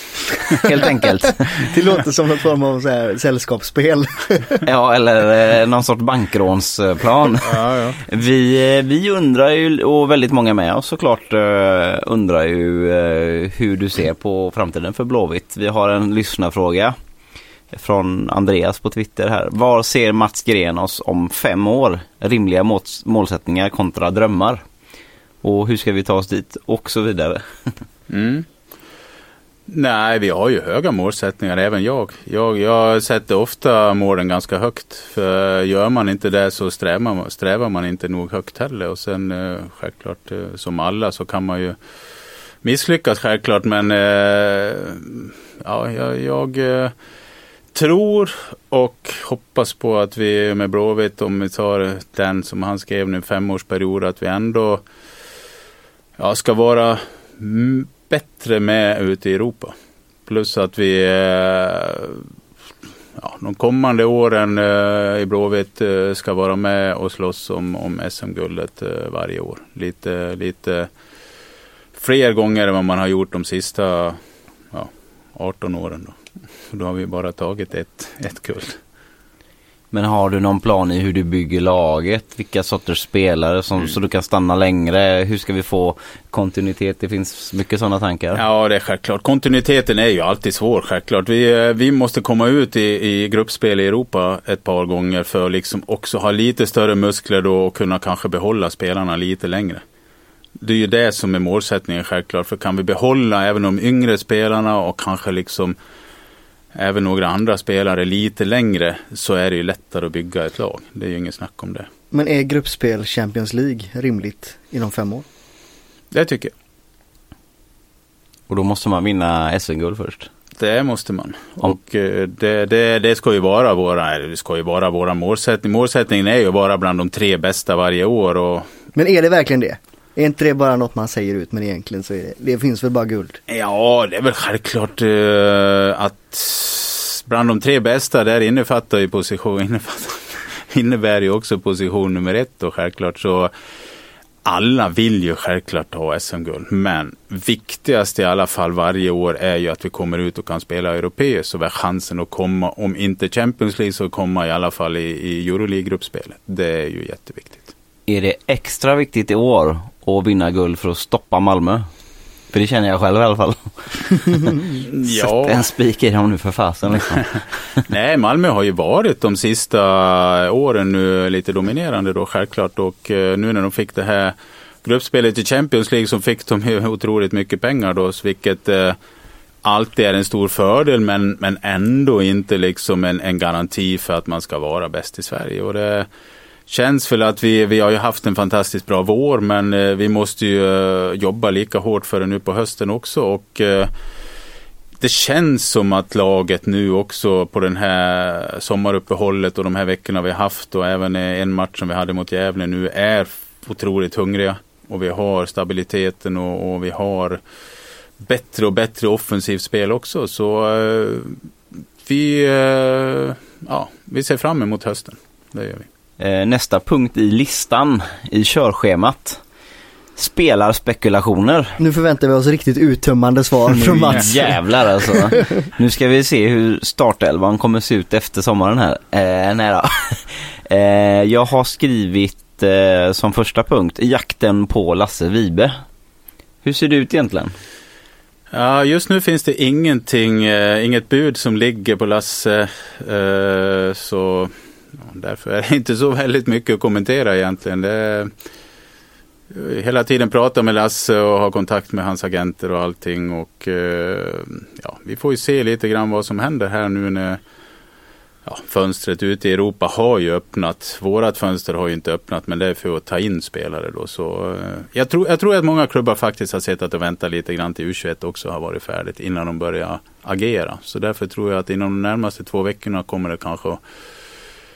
S2: *laughs* Helt enkelt.
S3: Det låter som någon form av så här sällskapsspel. *laughs*
S2: ja, eller eh, någon sorts bankrånsplan.
S4: ja, ja.
S2: Vi, vi undrar ju, och väldigt många med oss såklart, undrar ju hur du ser på framtiden för Blåvitt. Vi har en lyssnarfråga från Andreas på Twitter här. Var ser Mats Gren oss om fem år? Rimliga målsättningar kontra drömmar. Och hur ska vi ta oss dit? Och så vidare.
S4: Mm. Nej, vi har ju höga målsättningar, även jag. Jag, jag sätter ofta målen ganska högt. För gör man inte det så strävar man, strävar man inte nog högt heller. Och sen eh, självklart eh, som alla så kan man ju misslyckas självklart. Men eh, ja, jag, jag eh, tror och hoppas på att vi med Blåvitt, om vi tar den som han skrev nu, femårsperiod, att vi ändå ja, ska vara bättre med ute i Europa. Plus att vi eh, ja, de kommande åren eh, i Blåvitt eh, ska vara med och slåss om, om SM-guldet varje år. Lite, lite fler gånger än vad man har gjort de sista ja, 18 åren. Då. Då har vi bara tagit ett, ett guld.
S2: Men har du någon plan i hur du bygger laget? Vilka sorters spelare som, mm. så du kan stanna längre? Hur ska vi få kontinuitet? Det finns mycket sådana tankar.
S4: Ja, det är självklart. Kontinuiteten är ju alltid svår, självklart. Vi, eh, vi måste komma ut i, i gruppspel i Europa ett par gånger för att liksom också ha lite större muskler då och kunna kanske behålla spelarna lite längre. Det är ju det som är målsättningen självklart. För kan vi behålla även de yngre spelarna och kanske liksom även några andra spelare lite längre så är det ju lättare att bygga ett lag. Det är ju inget snack om det.
S3: Men är gruppspel Champions League rimligt inom fem år?
S4: Det tycker jag.
S2: Och då måste man vinna SM-guld först?
S4: Det måste man. Om. Och eh, det, det, det, ska ju vara våra, det ska ju vara våra målsättning. Målsättningen är ju att vara bland de tre bästa varje år. Och...
S3: Men är det verkligen det? Är inte det bara något man säger ut men egentligen så är det, det finns väl bara guld?
S4: Ja, det är väl självklart uh, att bland de tre bästa där innefattar ju position, *laughs* innefattar, innebär ju också position nummer ett och självklart så alla vill ju självklart ha SM-guld, men viktigast i alla fall varje år är ju att vi kommer ut och kan spela europeiskt så vi har chansen att komma, om inte Champions League så komma i alla fall i, i Euroleague-gruppspelet. Det är ju jätteviktigt.
S2: Är det extra viktigt i år att vinna guld för att stoppa Malmö? För det känner jag själv i alla fall. *laughs* ja. Sätt en spik i dem nu för fasen liksom. *laughs*
S4: Nej, Malmö har ju varit de sista åren nu lite dominerande då självklart och eh, nu när de fick det här gruppspelet i Champions League så fick de ju *laughs* otroligt mycket pengar då, vilket eh, alltid är en stor fördel men, men ändå inte liksom en, en garanti för att man ska vara bäst i Sverige. Och det, känns väl att vi, vi har ju haft en fantastiskt bra vår men eh, vi måste ju eh, jobba lika hårt för det nu på hösten också. Och, eh, det känns som att laget nu också på den här sommaruppehållet och de här veckorna vi har haft och även eh, en match som vi hade mot Gävle nu är otroligt hungriga. Och vi har stabiliteten och, och vi har bättre och bättre offensivt spel också. Så eh, vi, eh, ja, vi ser fram emot hösten. Det gör vi.
S2: Eh, nästa punkt i listan i körschemat. Spelarspekulationer.
S3: Nu förväntar vi oss riktigt uttömmande svar från Mats.
S2: Jävlar alltså. *laughs* Nu ska vi se hur startelvan kommer se ut efter sommaren här. Eh, nej då. *laughs* Eh, jag har skrivit eh, som första punkt jakten på Lasse Vibe. Hur ser det ut egentligen?
S4: Ja, just nu finns det ingenting, eh, inget bud som ligger på Lasse. Eh, så därför är det *laughs* inte så väldigt mycket att kommentera egentligen. Det är, hela tiden prata med Lasse och ha kontakt med hans agenter och allting. Och eh, ja, vi får ju se lite grann vad som händer här nu när ja, fönstret ute i Europa har ju öppnat. Vårat fönster har ju inte öppnat men det är för att ta in spelare då. Så, eh, jag, tror, jag tror att många klubbar faktiskt har sett att och väntat lite grann till U21 också har varit färdigt innan de börjar agera. Så därför tror jag att inom de närmaste två veckorna kommer det kanske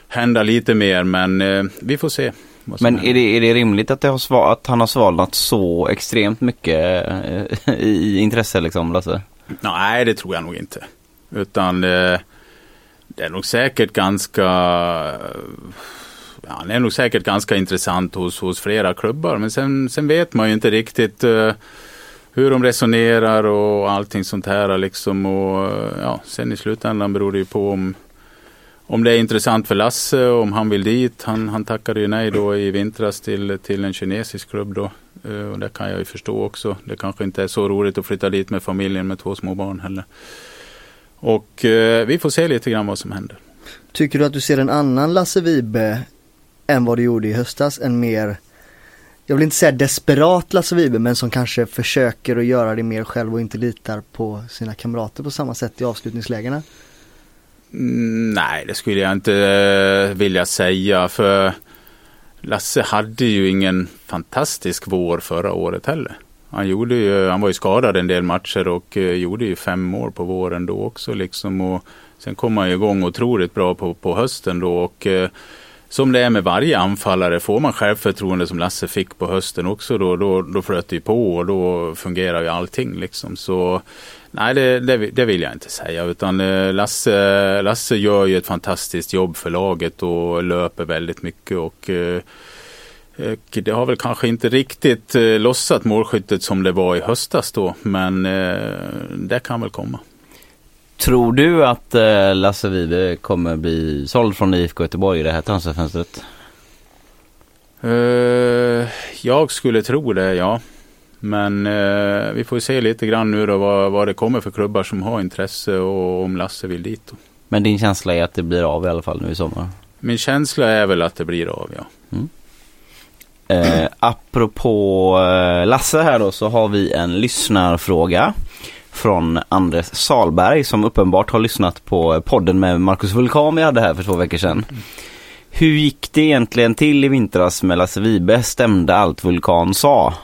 S4: hända lite mer men eh, vi får se.
S2: Men är det, är det rimligt att, det har sval, att han har svalnat så extremt mycket eh, *laughs* i intresse liksom Lasse?
S4: Nej det tror jag nog inte. Utan eh, det är nog säkert ganska ja, han är nog säkert ganska intressant hos, hos flera klubbar. Men sen, sen vet man ju inte riktigt uh, hur de resonerar och allting sånt här. Liksom. Och, ja, sen i slutändan beror det ju på om, om det är intressant för Lasse och om han vill dit. Han, han tackade ju nej då i vintras till, till en kinesisk klubb då. Eh, och det kan jag ju förstå också. Det kanske inte är så roligt att flytta dit med familjen med två små barn heller. Och eh, vi får se lite grann vad som händer.
S3: Tycker du att du ser en annan Lasse Vibe än vad du gjorde i höstas? En mer, jag vill inte säga desperat Lasse Vibe, men som kanske försöker att göra det mer själv och inte litar på sina kamrater på samma sätt i avslutningslägena?
S4: Mm, nej, det skulle jag inte eh, vilja säga. För Lasse hade ju ingen fantastisk vår förra året heller. Han, gjorde ju, han var ju skadad en del matcher och eh, gjorde ju fem mål på våren då också. Liksom, och sen kom han igång otroligt bra på, på hösten då. Och, eh, som det är med varje anfallare, får man självförtroende som Lasse fick på hösten också då, då, då flöt det ju på och då fungerar ju allting. Liksom. Så Nej, det, det, det, vill jag inte säga. Utan eh, Lasse, Lasse gör ju ett fantastiskt jobb för laget och löper väldigt mycket. Och, eh, det har väl kanske inte riktigt eh, lossat målskyttet som det var i höstas då. Men det kan väl komma.
S2: Tror du att Lasse Vibe kommer bli såld från IFK Göteborg i det här transferfönstret?
S4: Jag skulle tro det, ja. Men eh, vi får se lite grann nu då vad, vad det kommer för klubbar som har intresse och om Lasse vill dit. Då.
S2: Men din känsla är att det blir av i alla fall nu i sommar?
S4: Min känsla är väl att det blir av, ja.
S2: Eh, apropå eh, Lasse här då så har vi en lyssnarfråga från Andres Salberg som uppenbart har lyssnat på podden med Marcus Vulkan vi hade här för två veckor sedan. Hur gick det egentligen till i vintras med Lasse Vibe? Stämde allt Vulkan sa?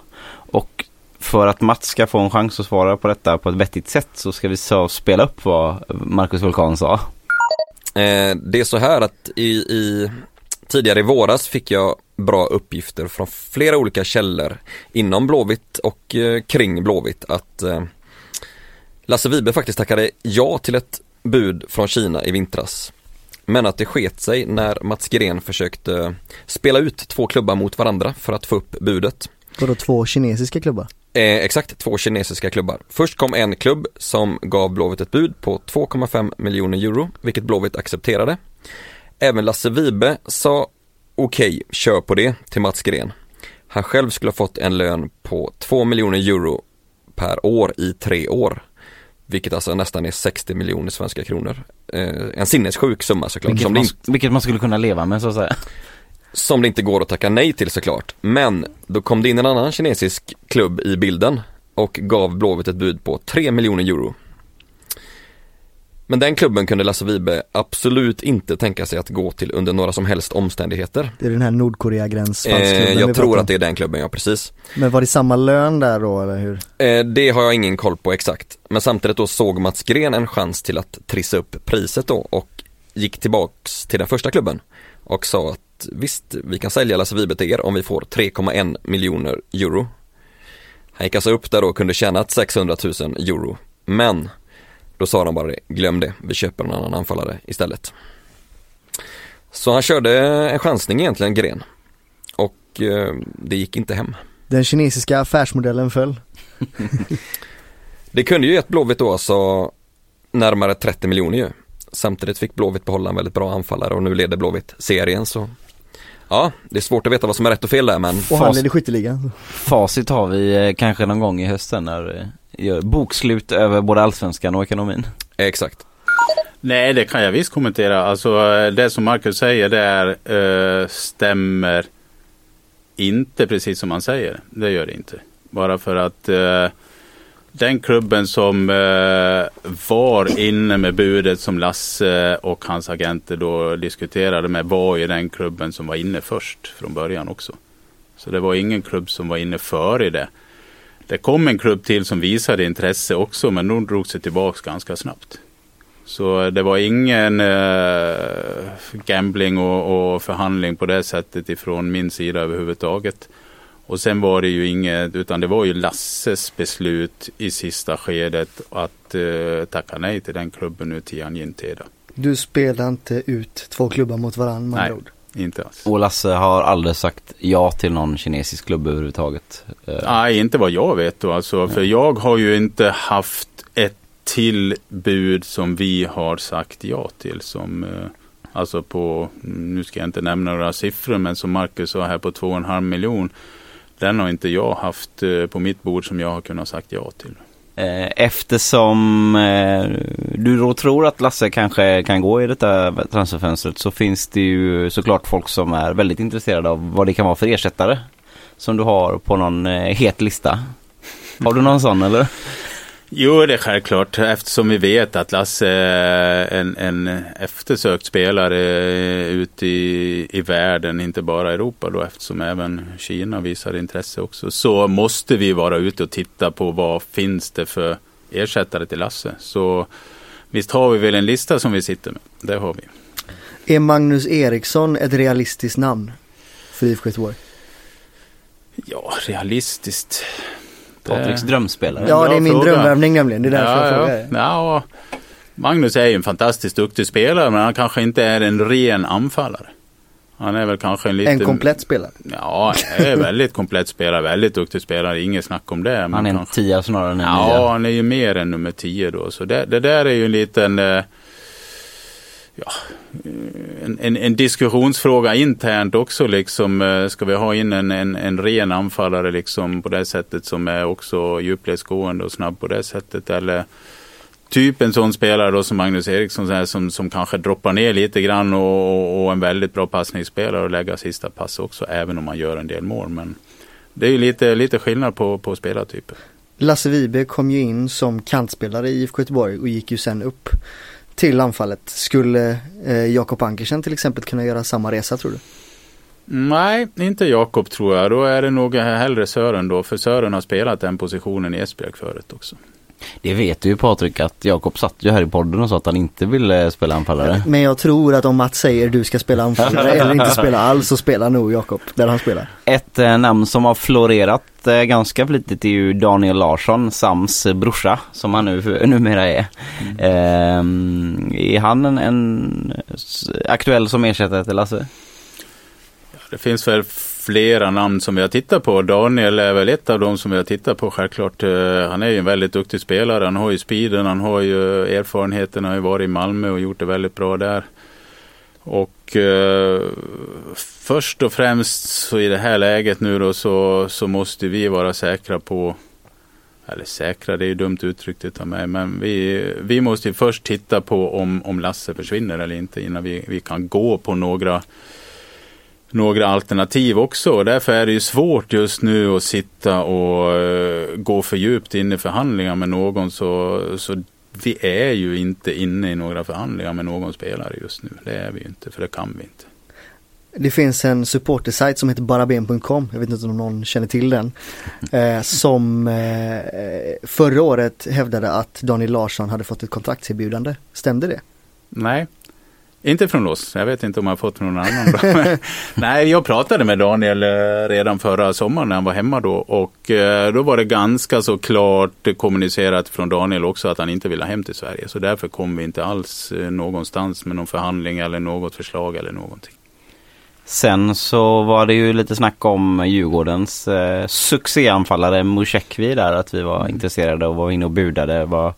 S2: För att Mats ska få en chans att svara på detta på ett vettigt sätt så ska vi så spela upp vad Marcus Vulkan sa.
S5: Eh, det är så här att i, i, tidigare i våras fick jag bra uppgifter från flera olika källor inom Blåvitt och eh, kring Blåvitt att eh, Lasse Vibe faktiskt tackade ja till ett bud från Kina i vintras. Men att det sket sig när Mats Gren försökte spela ut två klubbar mot varandra för att få upp budet.
S3: Vadå två kinesiska klubbar?
S5: Eh, exakt, två kinesiska klubbar. Först kom en klubb som gav Blåvitt ett bud på 2,5 miljoner euro, vilket Blåvitt accepterade. Även Lasse Vibe sa okej, kör på det till Mats Gren. Han själv skulle ha fått en lön på 2 miljoner euro per år i tre år. Vilket alltså nästan är 60 miljoner svenska kronor. Eh, en sinnessjuk summa såklart.
S2: Vilket
S5: Som
S2: man,
S5: inte,
S2: vilket man skulle kunna leva med så att säga.
S5: Som det inte går att tacka nej till såklart. Men då kom det in en annan kinesisk klubb i bilden och gav Blåvitt ett bud på 3 miljoner euro. Men den klubben kunde Lasse Vibe absolut inte tänka sig att gå till under några som helst omständigheter.
S3: Det är den här Nordkorea-gränsfallsklubben
S5: Eh, jag tror att det är den klubben, ja precis.
S3: Men var det samma lön där då eller hur?
S5: Eh, det har jag ingen koll på exakt. Men samtidigt då såg Mats Gren en chans till att trissa upp priset då och gick tillbaks till den första klubben och sa att visst, vi kan sälja Lasse Vibe till er om vi får 3,1 miljoner euro. Han gick alltså upp där då och kunde tjäna 600 000 euro. Men då sa de bara det, glöm det, vi köper en annan anfallare istället. Så han körde en chansning egentligen, Gren. Och eh, det gick inte hem.
S3: Den kinesiska affärsmodellen föll. *laughs*
S5: Det kunde ju gett Blåvitt då alltså närmare 30 miljoner ju. Samtidigt fick Blåvitt behålla en väldigt bra anfallare och nu leder Blåvitt serien så Ja, det är svårt att veta vad som är rätt och fel där men
S3: Och han leder skytteligan.
S2: Facit har vi eh, kanske någon gång i hösten när eh, gör bokslut över både allsvenskan och ekonomin.
S5: exakt.
S4: Nej, det kan jag visst kommentera. Alltså eh, det som Marcus säger där eh, stämmer inte precis som han säger. Det gör det inte. Bara för att eh, den klubben som eh, var inne med budet som Lasse och hans agenter då diskuterade med var ju den klubben som var inne först från början också. Så det var ingen klubb som var inne före det. Det kom en klubb till som visade intresse också men de drog sig tillbaka ganska snabbt. Så det var ingen eh, gambling och, och förhandling på det sättet ifrån min sida överhuvudtaget. Och sen var det ju inget, utan det var ju Lasses beslut i sista skedet att eh, tacka nej till den klubben nu Tianjin Teda.
S3: Du spelar inte ut två klubbar mot varandra med
S4: Nej.
S3: ord.
S4: Inte alls.
S2: Och Lasse har aldrig sagt ja till någon kinesisk klubb överhuvudtaget. Eh,
S4: Nej, inte vad jag vet då alltså. För jag har ju inte haft ett till bud som vi har sagt ja till. Som, eh, alltså på, nu ska jag inte nämna några siffror, men som Marcus sa här på 2,5 miljon. Den har inte jag haft eh, på mitt bord som jag har kunnat sagt ja till.
S2: Eh, eftersom eh, du då tror att Lasse kanske kan gå i detta transferfönstret så finns det ju såklart folk som är väldigt intresserade av vad det kan vara för ersättare. Som du har på någon het lista. Har du någon sån eller?
S4: Jo, det är självklart eftersom vi vet att Lasse är en, en eftersökt spelare ute i, i världen, inte bara Europa då eftersom även Kina visar intresse också. Så måste vi vara ute och titta på vad finns det för ersättare till Lasse. Så visst har vi väl en lista som vi sitter med. Det har vi.
S3: Är Magnus Eriksson ett realistiskt namn för IFK Göteborg?
S4: Ja, realistiskt.
S2: Patriks drömspelare.
S3: Ja, det är min
S4: fråga.
S3: drömvärvning nämligen. Det är därför jag
S4: ja,
S3: frågar.
S4: ja. ja, Magnus är ju en fantastiskt duktig spelare men han kanske inte är en ren anfallare. Han är väl kanske en liten...
S3: En komplett spelare.
S4: Ja, han är väldigt komplett spelare. Väldigt duktig spelare. Inget snack om det.
S2: Han är en
S4: kanske-
S2: tia snarare än en
S4: Ja,
S2: nia.
S4: han är ju mer än nummer 10 då. Så det, det där är ju en liten eh, ja, eh, en, en, en diskussionsfråga internt också. Liksom, eh, ska vi ha in en, en, en ren anfallare liksom, på det sättet som är också djupledsgående och snabb på det sättet? Eller typ en sån spelare då som Magnus Eriksson så här, som, som kanske droppar ner lite grann och, och, och en väldigt bra passningsspelare och lägga sista pass också, även om man gör en del mål. Men det är ju lite, lite skillnad på, på spelartyper.
S3: Lasse Vibe kom ju in som kantspelare i IFK Göteborg och gick ju sen upp till anfallet. Skulle eh, Jakob Ankersen till exempel kunna göra samma resa tror du?
S4: Nej, inte Jakob tror jag. Då är det nog hellre Sören då. För Sören har spelat den positionen i Esbjerg förut också.
S2: Det vet du ju Patrik att Jakob satt ju här i podden och sa att han inte ville spela anfallare.
S3: Men jag tror att om Mats säger du ska spela anfallare *laughs* eller inte spela alls så spelar nog Jakob där han spelar.
S2: Ett eh, namn som har florerat eh, ganska flitigt är ju Daniel Larsson, Sams eh, brorsa, som han nu, *laughs* numera är. Ehm, är han en, en aktuell som ersättare till Lasse?
S4: Det finns väl flera namn som vi har tittat på. Daniel är väl ett av dem som vi har tittat på självklart. Eh, han är ju en väldigt duktig spelare. Han har ju speeden, han har ju erfarenheten, han har ju varit i Malmö och gjort det väldigt bra där. Och eh, först och främst så i det här läget nu då så, så måste vi vara säkra på eller säkra, det är ju dumt uttryckt av mig, men vi, vi måste ju först titta på om, om Lasse försvinner eller inte innan vi, vi kan gå på några några alternativ också. Och därför är det ju svårt just nu att sitta och eh, gå för djupt in i förhandlingar med någon. Så, så vi är ju inte inne i några förhandlingar med någon spelare just nu. Det är vi ju inte, för det kan vi inte.
S3: Det finns en supportersajt som heter baraben.com, jag vet inte om någon känner till den, *laughs* eh, som eh, förra året hävdade att Daniel Larsson hade fått ett kontraktserbjudande. Stämde det?
S4: Nej, inte från oss. Jag vet inte om jag har fått någon annan. *laughs* Nej, jag pratade med Daniel eh, redan förra sommaren när han var hemma då. Och eh, då var det ganska så klart kommunicerat från Daniel också att han inte ville hem till Sverige. Så därför kom vi inte alls eh, någonstans med någon förhandling eller något förslag eller någonting.
S2: Sen så var det ju lite snack om Djurgårdens eh, succéanfallare Musekvi där att vi var intresserade och var inne och budade. Var,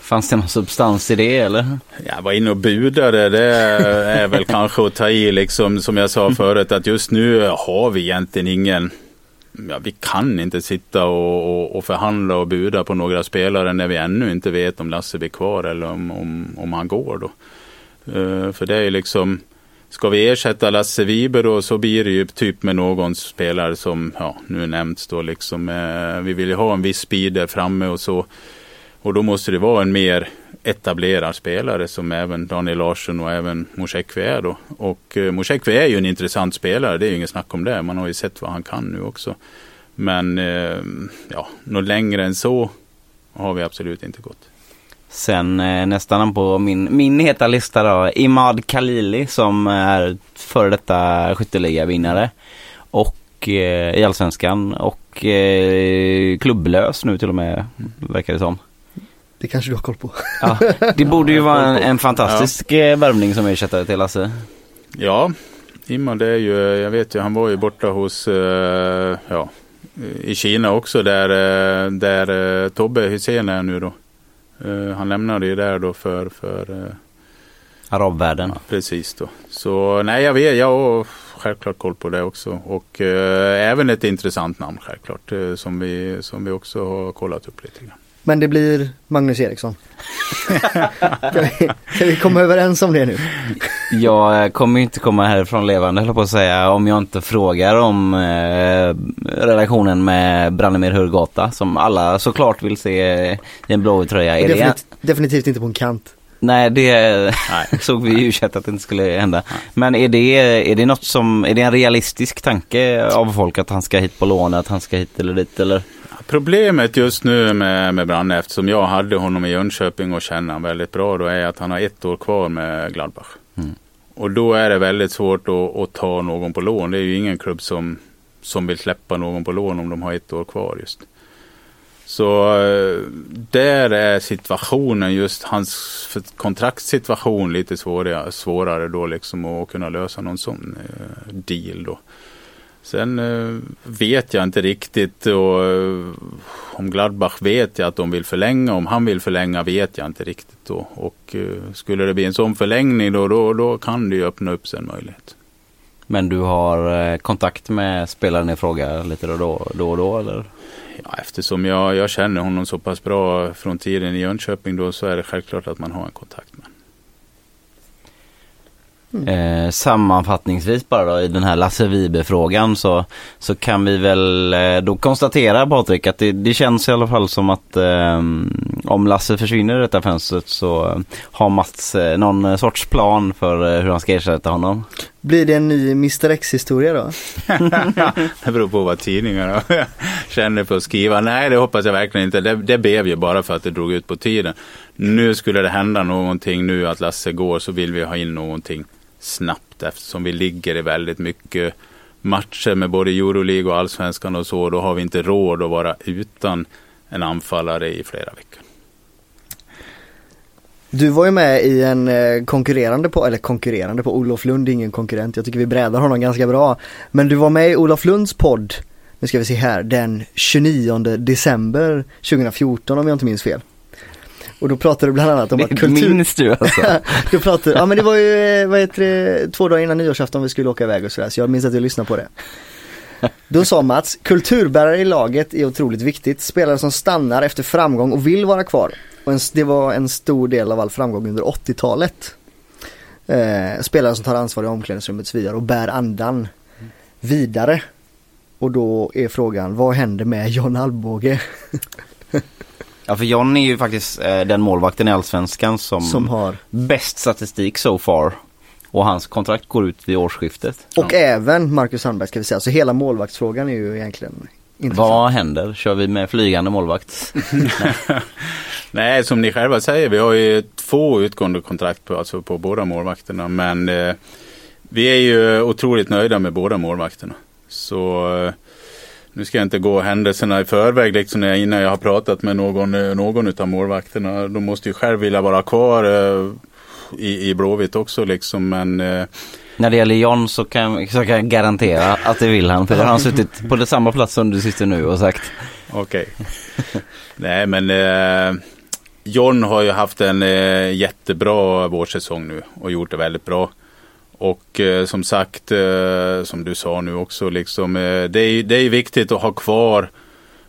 S2: fanns det någon substans i det eller?
S4: Jag var inne och budade, det är väl *laughs* kanske att ta i liksom som jag sa förut att just nu har vi egentligen ingen Ja, vi kan inte sitta och, och, och förhandla och buda på några spelare när vi ännu inte vet om Lasse blir kvar eller om, om, om han går då. Eh, för det är ju liksom, ska vi ersätta Lasse Wiber då så blir det ju typ med någon spelare som, ja nu nämnts då liksom, eh, vi vill ju ha en viss speed där framme och så. Och då måste det vara en mer etablerad spelare som även Daniel Larsson och även Mosekvi är då. Och eh, är ju en intressant spelare, det är ju inget snack om det. Man har ju sett vad han kan nu också. Men eh, ja, något längre än så har vi absolut inte gått.
S2: Sen eh, på min, min heta lista då, Imad Khalili som är före detta skytteligavinnare. Och eh, i Allsvenskan och eh, klubblös nu till och med verkar det som.
S3: Det kanske du har koll på.
S2: Ja, det borde ju vara en, en fantastisk ja. värvning som ersättare till Lasse.
S4: Ja, Imad det är ju, jag vet ju, han var ju borta hos, eh, ja, i Kina också där, eh, där eh, Tobbe Hysén är nu då. Eh, han lämnade ju där då för, för eh,
S2: Arabvärlden.
S4: Ja, precis då. Så nej, jag vet, jag har självklart koll på det också. Och eh, även ett intressant namn självklart eh, som, vi, som vi också har kollat upp lite grann.
S3: Men det blir Magnus Eriksson. *laughs* kan, vi, kan vi komma överens om det nu?
S2: Jag kommer ju inte komma härifrån levande höll på att säga om jag inte frågar om eh, relationen med Branimir Hurgata som alla såklart vill se i en blå tröja. Är det,
S3: Definitivt, definitivt inte på en kant.
S2: nej, det
S4: Nej. *laughs*
S2: såg vi ju att det inte skulle hända. Men är det, är det något som, är det en realistisk tanke av folk att han ska hit på lån, att han ska hit eller dit eller?
S4: Problemet just nu med, med Branne, eftersom jag hade honom i Jönköping och känner honom väldigt bra, då är att han har ett år kvar med Gladbach.
S2: Mm.
S4: Och då är det väldigt svårt att, att ta någon på lån. Det är ju ingen klubb som, som vill släppa någon på lån om de har ett år kvar just. Så eh, där är situationen, just hans kontraktssituation lite svårare, svårare då liksom att kunna lösa någon sån eh, deal då. Sen eh, vet jag inte riktigt och eh, om Gladbach vet jag att de vill förlänga, om han vill förlänga vet jag inte riktigt då. Och eh, skulle det bli en sån förlängning då, då, då kan det ju öppna upp sig en möjlighet.
S2: Men du har kontakt med spelaren i fråga lite då, då, då och då eller?
S4: Ja, eftersom jag, jag känner honom så pass bra från tiden i Jönköping då så är det självklart att man har en kontakt med
S2: Eh, sammanfattningsvis bara då i den här Lasse Vibe-frågan så, så kan vi väl eh, då konstatera Patrik att det, det känns i alla fall som att eh, om Lasse försvinner i detta fönstret så har Mats eh, någon sorts plan för eh, hur han ska ersätta honom.
S3: Blir det en ny Mr X historia då? *laughs*
S4: Det beror på vad tidningarna *laughs* känner för att skriva. Nej, det hoppas jag verkligen inte. Det, det blev ju bara för att det drog ut på tiden. Nu skulle det hända någonting nu att Lasse går så vill vi ha in någonting snabbt eftersom vi ligger i väldigt mycket matcher med både Euroleague och Allsvenskan och så. Då har vi inte råd att vara utan en anfallare i flera veckor.
S3: Du var ju med i en eh, konkurrerande på, eller konkurrerande på Olof Lund, är ingen konkurrent. Jag tycker vi brädar honom ganska bra. Men du var med i Olof Lunds podd, nu ska vi se här, den 29 december 2014 om jag inte minns fel. Och då pratade du bland annat om att kultur...
S2: Minns *laughs* du alltså?
S3: du pratade, ja men det var ju, eh, vad heter det, två dagar innan nyårsafton vi skulle åka iväg och sådär, så jag minns att jag lyssnade på det. Då sa Mats, kulturbärare i laget är otroligt viktigt. Spelare som stannar efter framgång och vill vara kvar. Och en, det var en stor del av all framgång under 80-talet. Eh, spelare som tar ansvar i omklädningsrummet vidare och bär andan vidare. Och då är frågan, vad händer med John Alvbåge *laughs*
S2: Ja för John är ju faktiskt eh, den målvakten i Allsvenskan som,
S3: som har
S2: bäst statistik so far. Och hans kontrakt går ut vid årsskiftet.
S3: Och även Marcus Sandberg ska vi säga, så hela målvaktsfrågan är ju egentligen intressant.
S2: Vad händer? Kör vi med flygande målvakt? *laughs*
S4: Nej, som ni själva säger, vi har ju två utgående kontrakt på, alltså på båda målvakterna. Men eh, vi är ju otroligt nöjda med båda målvakterna. Så eh, nu ska jag inte gå händelserna i förväg liksom innan jag har pratat med någon, eh, någon av målvakterna. De måste ju själv vilja vara kvar eh, i, i Blåvitt också liksom. Men eh,
S2: När det gäller John så kan, så kan jag garantera att det vill han. För det har han suttit på det samma plats som du sitter nu och sagt.
S4: Okej. *laughs* Nej men eh, John har ju haft en eh, jättebra vårsäsong nu och gjort det väldigt bra. Och eh, som sagt, eh, som du sa nu också, liksom, eh, det, är, det är viktigt att ha kvar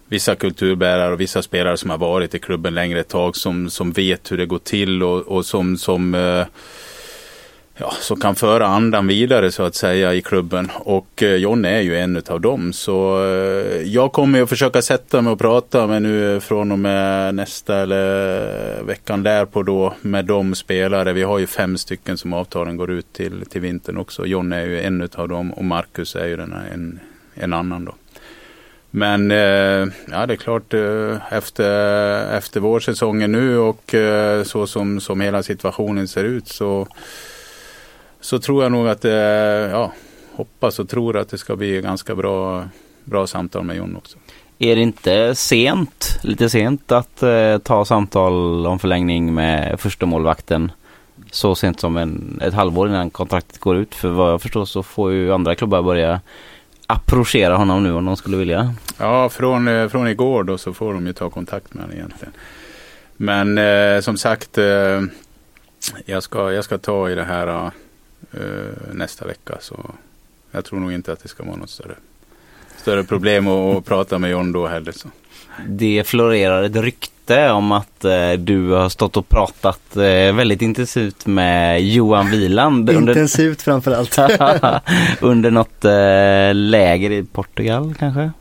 S4: vissa kulturbärare och vissa spelare som har varit i klubben längre ett tag som, som vet hur det går till och, och som, som eh, ja, som kan föra andan vidare så att säga i klubben. Och eh, John är ju en av dem. Så eh, jag kommer att försöka sätta mig och prata med nu eh, från och med nästa eller eh, veckan därpå då med de spelare. Vi har ju fem stycken som avtalen går ut till, till vintern också. John är ju en av dem och Marcus är ju den här, en, en annan då. Men eh, ja, det är klart eh, efter, efter vårsäsongen nu och eh, så som, som hela situationen ser ut så så tror jag nog att, eh, ja, hoppas och tror att det ska bli ganska bra, bra samtal med Jon också.
S2: Är det inte sent, lite sent att eh, ta samtal om förlängning med första målvakten så sent som en, ett halvår innan kontraktet går ut? För vad jag förstår så får ju andra klubbar börja approchera honom nu om de skulle vilja.
S4: Ja, från, eh, från igår då så får de ju ta kontakt med honom egentligen. Men eh, som sagt, eh, jag, ska, jag ska ta i det här eh, nästa vecka. Så jag tror nog inte att det ska vara något större, större problem att, att prata med John då heller. Så.
S2: Det florerar ett rykte om att eh, du har stått och pratat eh, väldigt intensivt med Johan Wieland under,
S3: Intensivt framförallt. *laughs*
S2: under något eh, läger i Portugal kanske?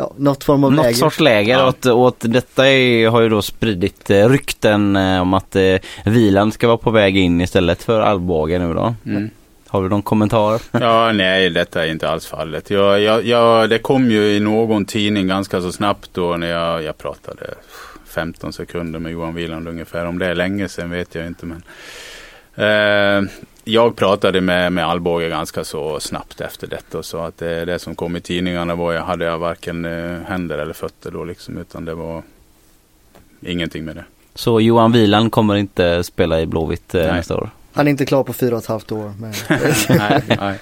S3: Ja, något form av
S2: Något
S3: läger.
S2: sorts läger
S4: Ja.
S2: och att detta är, har ju då spridit eh, rykten eh, om att eh, Wieland ska vara på väg in istället för Alvbåge nu då.
S4: Mm.
S2: Har du någon kommentar? *laughs*
S4: Ja, nej, detta är inte alls fallet. Jag, jag, jag, det kom ju i någon tidning ganska så snabbt då när jag, jag pratade 15 sekunder med Johan Wieland ungefär. Om det är länge sedan vet jag inte. Men, eh, jag pratade med, med Alvbåge ganska så snabbt efter detta och sa att det, det som kom i tidningarna var jag hade jag varken eh, händer eller fötter då liksom utan det var ingenting med det.
S2: Så Johan Wieland kommer inte spela i Blåvitt eh,
S4: Nej.
S2: nästa år?
S3: Han är inte klar på fyra och ett halvt år. Men... *laughs*
S4: nej, nej.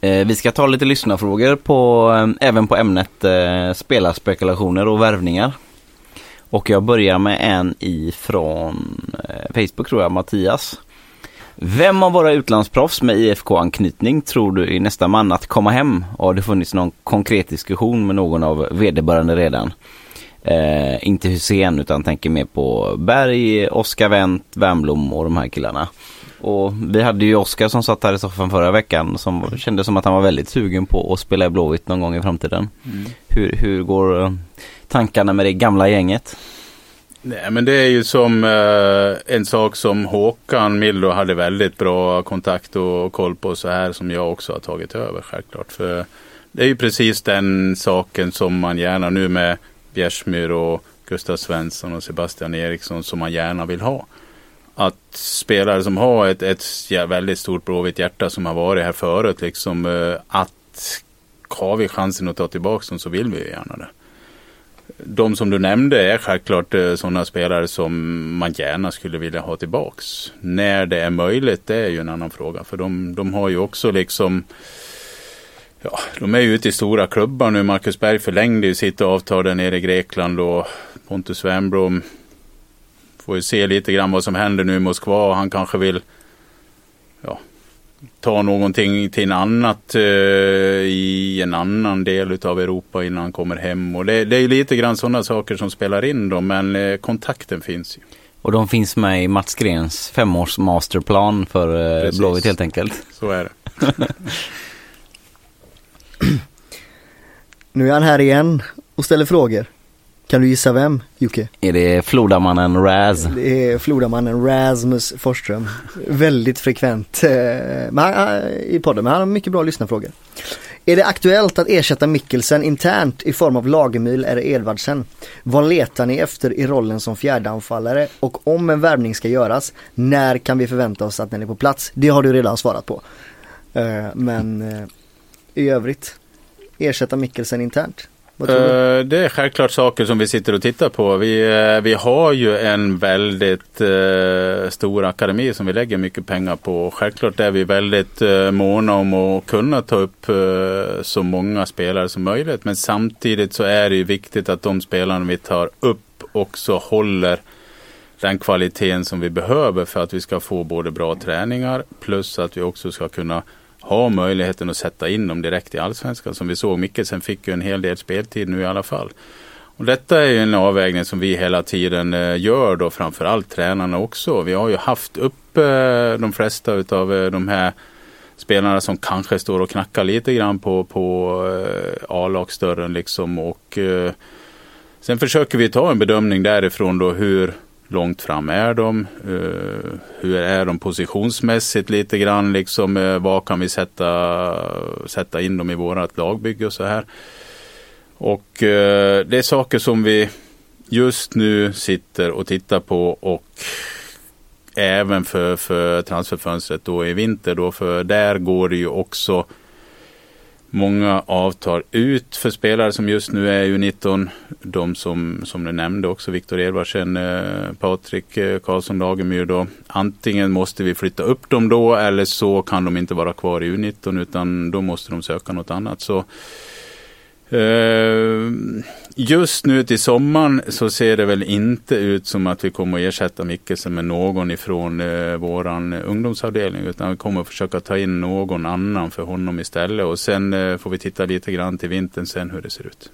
S2: Eh, vi ska ta lite lyssnarfrågor på, eh, även på ämnet eh, spelarspekulationer och värvningar. Och jag börjar med en ifrån eh, Facebook tror jag, Mattias. Vem av våra utlandsproffs med IFK-anknytning tror du är nästa man att komma hem? Och har det funnits någon konkret diskussion med någon av vederbörande redan? Eh, inte Hussein utan tänker mer på Berg, Oskar Wendt, Wernbloom och de här killarna. Och vi hade ju Oskar som satt här i soffan förra veckan som kände som att han var väldigt sugen på att spela i Blåvitt någon gång i framtiden. Hur, hur går tankarna med det gamla gänget?
S4: Nej, men det är ju som eh, en sak som Håkan Mildo hade väldigt bra kontakt och koll på så här som jag också har tagit över självklart. För det är ju precis den saken som man gärna nu med Bjärsmyr och Gustav Svensson och Sebastian Eriksson som man gärna vill ha. Att spelare som har ett, ett väldigt stort blåvitt hjärta som har varit här förut liksom eh, att har vi chansen att ta tillbaka dem så vill vi ju gärna det de som du nämnde är självklart eh, sådana spelare som man gärna skulle vilja ha tillbaks. När det är möjligt, det är ju en annan fråga. För de, de har ju också liksom Ja, de är ju ute i stora klubbar nu. Marcus Berg förlängde ju sitt avtal där nere i Grekland och Pontus Wernbloom får ju se lite grann vad som händer nu i Moskva. Han kanske vill ja, ta någonting till en annat eh, i en annan del av Europa innan han kommer hem. Och det, det är lite grann sådana saker som spelar in då, men eh, kontakten finns ju.
S2: Och de finns med i Mats Grens femårs masterplan för eh. Blåvitt helt enkelt.
S4: Så är det. *laughs*
S3: Nu är han här igen och ställer frågor. Kan du gissa vem, Jocke?
S2: Är det Flodamannen Raz?
S3: Det är Flodamannen Rasmus Forsström. Väldigt frekvent eh, han- i podden, men han har mycket bra lyssnarfrågor. Är det aktuellt att ersätta Mikkelsen internt i form av Lagemyl eller Edvardsen? Vad letar ni efter i rollen som fjärdeanfallare? Och om en värvning ska göras, när kan vi förvänta oss att den är på plats? Det har du redan svarat på. Eh, Men eh, i övrigt, ersätta Mikkelsen internt?
S4: Eh, det är självklart saker som vi sitter och tittar på. Vi, eh, vi har ju en väldigt eh, stor akademi som vi lägger mycket pengar på. Självklart är vi väldigt eh, måna om att kunna ta upp eh, så många spelare som möjligt. Men samtidigt så är det ju viktigt att de spelarna vi tar upp också håller den kvaliteten som vi behöver för att vi ska få både bra träningar plus att vi också ska kunna ha möjligheten att sätta in dem direkt i allsvenskan. Som vi såg, Mikkelsen fick ju en hel del speltid nu i alla fall. Och detta är ju en avvägning som vi hela tiden eh, gör då, framförallt tränarna också. Vi har ju haft upp eh, de flesta utav eh, de här spelarna som kanske står och knackar lite grann på, på A-lagsdörren liksom. Och sen försöker vi ta en bedömning därifrån då hur långt fram är de? Eh, hur är de positionsmässigt lite grann liksom? Eh, vad kan vi sätta, sätta in dem i vårat lagbygge och så här? Och eh, det är saker som vi just nu sitter och tittar på och även för, för transferfönstret då i vinter då för där går det ju också många avtar ut för spelare som just nu är U19. De som, som du nämnde också, Viktor Edvardsen, eh, Patrik eh, Karlsson Lagemyr då. Antingen måste vi flytta upp dem då eller så kan de inte vara kvar i U19 utan då måste de söka något annat. Så Eh, just nu till sommaren så ser det väl inte ut som att vi kommer att ersätta Mickelsen med någon ifrån eh, våran ungdomsavdelning utan vi kommer att försöka ta in någon annan för honom istället och sen eh, får vi titta lite grann till vintern sen hur det ser ut.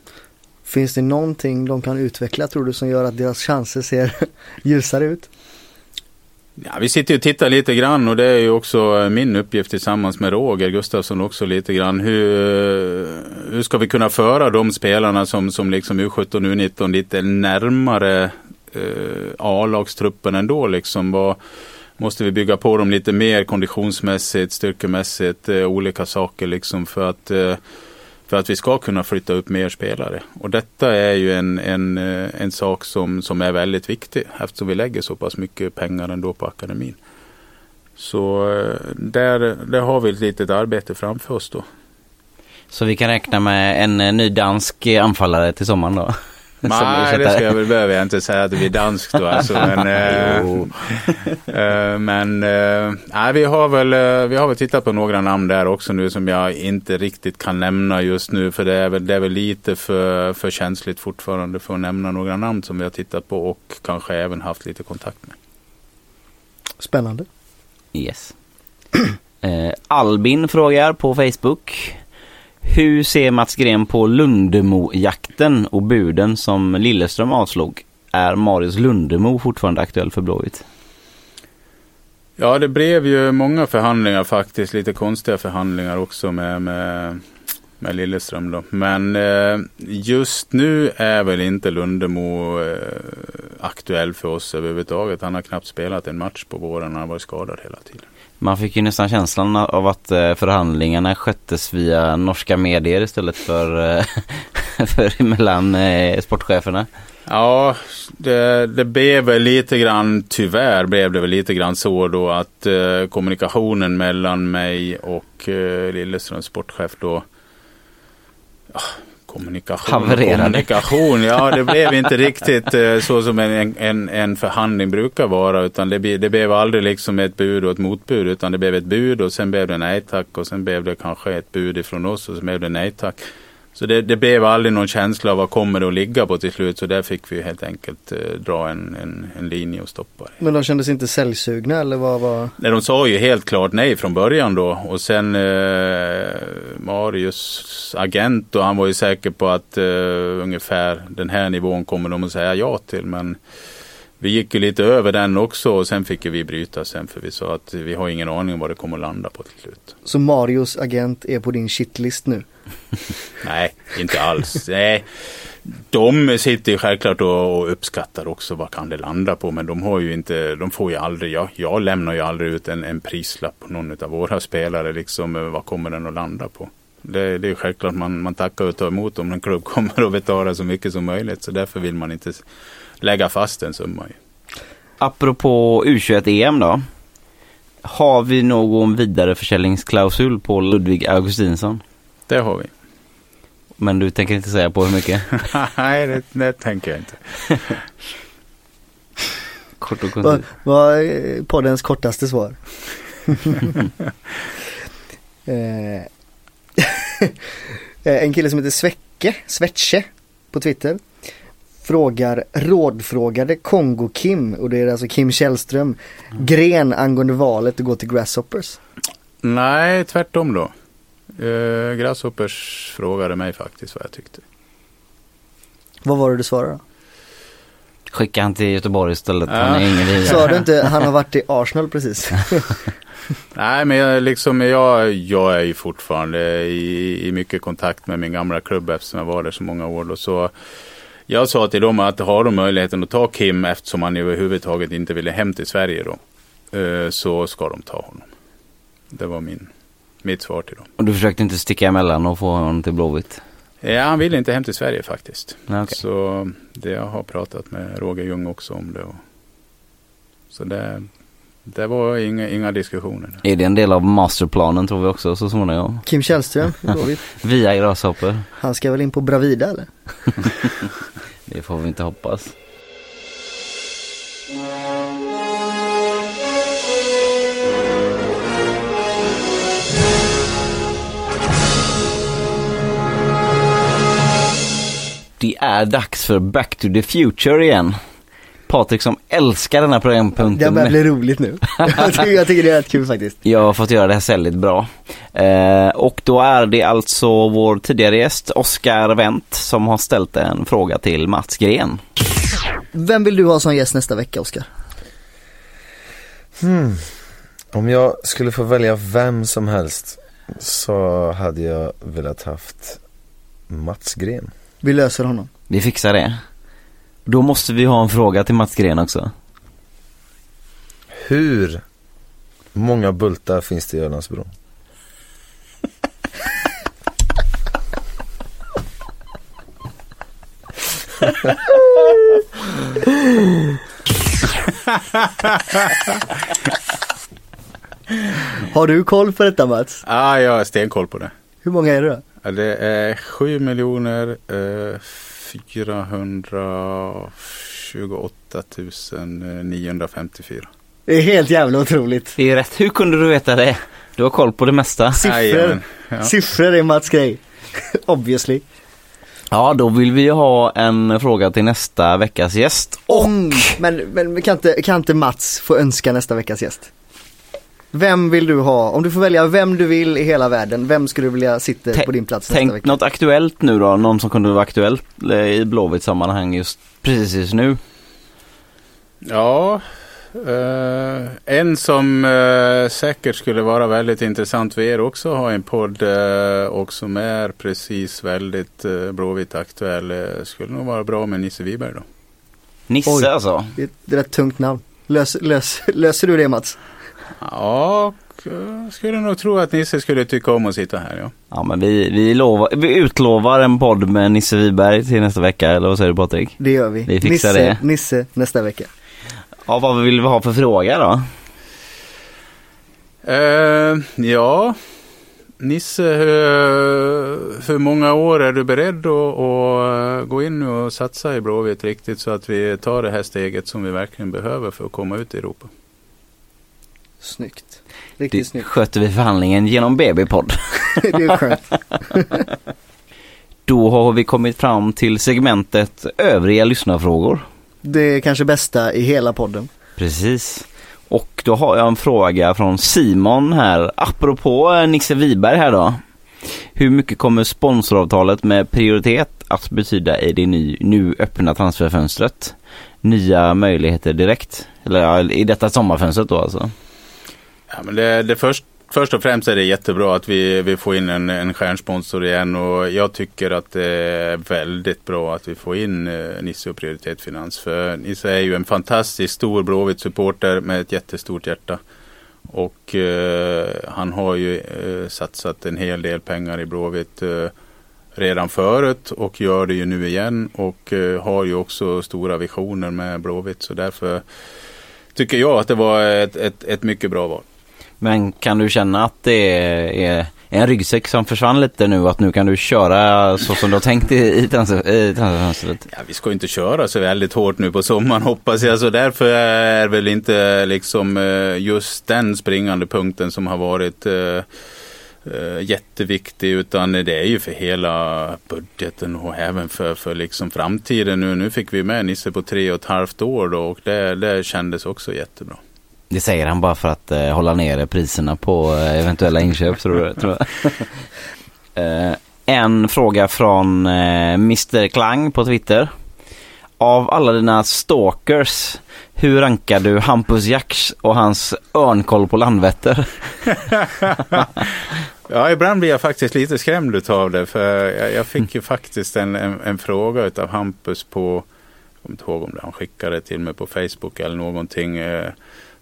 S3: Finns det någonting de kan utveckla tror du som gör att deras chanser ser *laughs* ljusare ut?
S4: Ja, vi sitter ju och tittar lite grann och det är ju också eh, min uppgift tillsammans med Roger Gustafsson också lite grann. Hur, eh, hur ska vi kunna föra de spelarna som, som liksom U17 och U19 lite närmare eh, A-lagstruppen ändå liksom. Vad, måste vi bygga på dem lite mer konditionsmässigt, styrkemässigt, eh, olika saker liksom för att eh, för att vi ska kunna flytta upp mer spelare. Och detta är ju en, en, eh, en sak som, som är väldigt viktig eftersom vi lägger så pass mycket pengar ändå på akademin. Så eh, där, där har vi ett litet arbete framför oss då.
S2: Så vi kan räkna med en eh, ny dansk anfallare till sommaren då?
S4: Nej, det ska jag väl, behöver jag inte säga att det blir danskt då alltså. *laughs* Men, eh, eh, men eh, vi, har väl, eh, vi har väl tittat på några namn där också nu som jag inte riktigt kan nämna just nu. För det är väl, det är väl lite för, för känsligt fortfarande för att nämna några namn som vi har tittat på och kanske även haft lite kontakt med.
S3: Spännande.
S2: Yes. *clears throat* Eh, Albin frågar på Facebook. Hur ser Mats Gren på Lundemo-jakten och buden som Lilleström avslog? Är Marius Lundemo fortfarande aktuell för Blåvitt?
S4: Ja, det blev ju många förhandlingar faktiskt. Lite konstiga förhandlingar också med, med, med Lilleström. Då. Men eh, just nu är väl inte Lundemo eh, aktuell för oss överhuvudtaget. Han har knappt spelat en match på våren. Han har varit skadad hela tiden.
S2: Man fick ju nästan känslan av att eh, förhandlingarna sköttes via norska medier istället för, eh, *laughs* för mellan eh, sportcheferna.
S4: Ja, det, det blev väl lite grann, tyvärr blev det väl lite grann så då att eh, kommunikationen mellan mig och eh, Lilleströms sportchef då ja, Kommunikation,
S2: Havererade.
S4: kommunikation, ja det blev inte riktigt eh, så som en, en, en förhandling brukar vara utan det, det blev aldrig liksom ett bud och ett motbud utan det blev ett bud och sen blev det nej tack och sen blev det kanske ett bud ifrån oss och sen blev det nej tack. Så det, det blev aldrig någon känsla av vad kommer det att ligga på till slut så där fick vi helt enkelt eh, dra en, en, en linje och stoppa det.
S3: Men de kändes inte säljsugna eller vad var?
S4: Nej, de sa ju helt klart nej från början då och sen eh, Marius agent och han var ju säker på att eh, ungefär den här nivån kommer de att säga ja till men vi gick ju lite över den också och sen fick vi bryta sen för vi sa att vi har ingen aning om vad det kommer att landa på till slut.
S3: Så Marios agent är på din shitlist nu? *laughs*
S4: Nej, inte alls. Nej. De sitter ju självklart och uppskattar också vad kan det landa på men de har ju inte, de får ju aldrig, jag, jag lämnar ju aldrig ut en, en prislapp på någon av våra spelare liksom, eh, vad kommer den att landa på? Det, det är självklart man, man tackar och tar emot om en klubb *laughs* kommer att betala så mycket som möjligt så därför vill man inte lägga fast en summa. ju.
S2: Apropå U21-EM då. Har vi någon vidareförsäljningsklausul på Ludvig Augustinsson?
S4: Det har vi.
S2: Men du tänker inte säga på hur mycket? *laughs*
S4: Nej, det, det tänker jag inte. *laughs*
S2: Kort och
S3: Vad
S2: koncist.
S3: vad är poddens kortaste svar? *laughs* Eh, eh, en kille som heter Svecke, Svetsche på Twitter frågar, rådfrågade Kongo-Kim och det är alltså Kim Källström Gren angående valet att gå till Grasshoppers.
S4: Nej, tvärtom då. Eh, Grasshoppers frågade mig faktiskt vad jag tyckte.
S3: Vad var det du svarade då?
S2: Skicka han till Göteborg istället.
S4: Ja.
S2: Han är ingen vidare.
S3: Sa du inte, han har varit i Arsenal precis? *laughs*
S4: Nej, men jag, liksom, jag, jag är ju fortfarande i, i mycket kontakt med min gamla klubb eftersom jag var där så många år. Då. Så jag sa till dem att har de möjligheten att ta Kim eftersom han överhuvudtaget inte ville hem till Sverige då. eh, Så ska de ta honom. Det var min, mitt svar till dem.
S2: Och du försökte inte sticka emellan och få honom till Blåvitt?
S4: Ja, han ville inte hem till Sverige faktiskt.
S2: Okej.
S4: Så det jag har pratat med Roger Ljung också om det. Och, så det, det var inga, inga diskussioner.
S2: Är det en del av masterplanen tror vi också så småningom?
S3: Kim Källström, *laughs* Blåvitt.
S2: Via Grasshopper?
S3: han ska väl in på Bravida eller? *laughs*
S2: Det får vi inte hoppas. Det är dags för Back to the Future igen. Patrik som älskar den här
S3: Det
S2: programpunkten.
S3: börjar bli roligt nu. *laughs* jag, tycker, jag tycker det är rätt kul faktiskt.
S2: Jag har fått göra det här sälligt bra. Eh, och då är det alltså vår tidigare gäst Oskar Wendt som har ställt en fråga till Mats Gren.
S3: Vem vill du ha som gäst nästa vecka Oskar?
S6: Hmm. Om jag skulle få välja vem som helst så hade jag velat haft Mats Gren.
S3: Vi löser honom.
S2: Vi fixar det. Då måste vi ha en fråga till Mats Gren också.
S6: Hur många bultar finns det i Ölandsbron?
S3: Har du koll på detta Mats?
S4: Ja, jag har stenkoll på det.
S3: Hur många är det då?
S4: Det är 7 miljoner eh, 428 954.
S3: Det är helt jävla otroligt.
S2: Det är rätt. Hur kunde du veta det? Du har koll på det mesta.
S3: Siffror,
S4: ja.
S3: siffror är Mats grej. *laughs* Obviously.
S2: Ja, då vill vi ha en fråga till nästa veckas gäst.
S3: Om, men, men kan, inte, kan inte Mats få önska nästa veckas gäst? Vem vill du ha? Om du får välja vem du vill i hela världen, vem skulle du vilja sitta
S2: Tä-
S3: på din plats nästa
S2: Tänk
S3: vecka?
S2: något aktuellt nu då, någon som kunde vara aktuellt eh, i Blåvitt sammanhang just precis just nu.
S4: Ja, eh, en som eh, säkert skulle vara väldigt intressant för er också har en podd eh, och som är precis väldigt eh, Blåvitt aktuell. Eh, skulle nog vara bra med Nisse Wiberg då.
S2: Nisse
S3: Oj.
S2: alltså.
S3: Det är ett rätt tungt namn. Lös, lös, löser du det Mats?
S4: Ja, eh, skulle nog tro att Nisse skulle tycka om att sitta här. Ja.
S2: Ja men vi, vi, lovar, vi utlovar en podd med Nisse Wiberg till nästa vecka, eller vad säger du Patrik?
S3: Det gör vi.
S2: Vi fixar
S3: Nisse,
S2: det.
S3: Nisse nästa vecka.
S2: Ja vad vill vi ha för fråga då?
S4: Eh, ja, Nisse, hur, hur många år är du beredd att, att gå in nu och satsa i Blåvitt riktigt så att vi tar det här steget som vi verkligen behöver för att komma ut i Europa?
S3: Snyggt.
S2: Det
S3: Riktigt snyggt.
S2: sköter vi förhandlingen genom BB-podd. *laughs*
S3: det är skönt.
S2: Då har vi kommit fram till segmentet övriga lyssnarfrågor.
S3: Det är kanske bästa i hela podden.
S2: Precis. Och då har jag en fråga från Simon här, apropå eh, Nisse Wiberg här då. Hur mycket kommer sponsoravtalet med prioritet att betyda i det ny, nu öppna transferfönstret? Nya möjligheter direkt? Eller i detta sommarfönstret då alltså?
S4: Ja, men det, det först, först och främst är det jättebra att vi, vi får in en, en stjärnsponsor igen och jag tycker att det är väldigt bra att vi får in eh, Nisse och Prioritet Finans. För Nisse är ju en fantastiskt stor Blåvitt-supporter med ett jättestort hjärta. Och eh, han har ju eh, satsat en hel del pengar i Blåvitt eh, redan förut och gör det ju nu igen och eh, har ju också stora visioner med Blåvitt. Så därför tycker jag att det var ett, ett, ett mycket bra val.
S2: Men kan du känna att det är en ryggsäck som försvann lite nu att nu kan du köra så som du har tänkt i, i i transferfönstret?
S4: Ja, vi ska ju inte köra så väldigt hårt nu på sommaren hoppas jag, så därför är väl inte liksom eh, just den springande punkten som har varit eh, eh, jätteviktig utan det är ju för hela budgeten och även för, för liksom framtiden nu. Nu fick vi med Nisse på tre och ett halvt år då och det, det kändes också jättebra.
S2: Det säger han bara för att eh, hålla nere priserna på eh, eventuella inköp tror jag. Tror jag. *laughs* eh, en fråga från eh, Mr Klang på Twitter. Av alla dina stalkers, hur rankar du Hampus Jacks och hans örnkoll på Landvetter? *laughs*
S4: Ja, ibland blir jag faktiskt lite skrämd utav det. För jag, jag fick ju faktiskt en, en, en fråga utav Hampus på, jag kommer inte ihåg om det, han skickade till mig på Facebook eller någonting.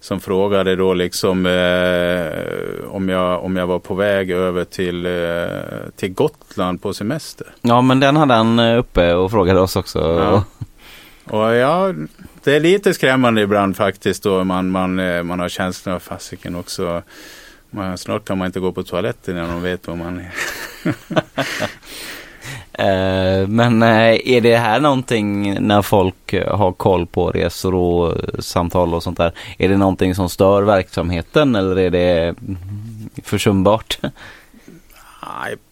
S4: Som frågade då liksom eh, om, jag, om jag var på väg över till, eh, till Gotland på semester.
S2: Ja men den hade han eh, uppe och frågade oss också.
S4: Ja. *laughs* Och ja, det är lite skrämmande ibland faktiskt då man, man, eh, man har känslan av fasiken också. Man, snart kan man inte gå på toaletten när de vet vad man är. *laughs* *laughs*
S2: Eh, men eh, är det här någonting när folk eh, har koll på resor och samtal och sånt där? Är det någonting som stör verksamheten eller är det mm, försumbart?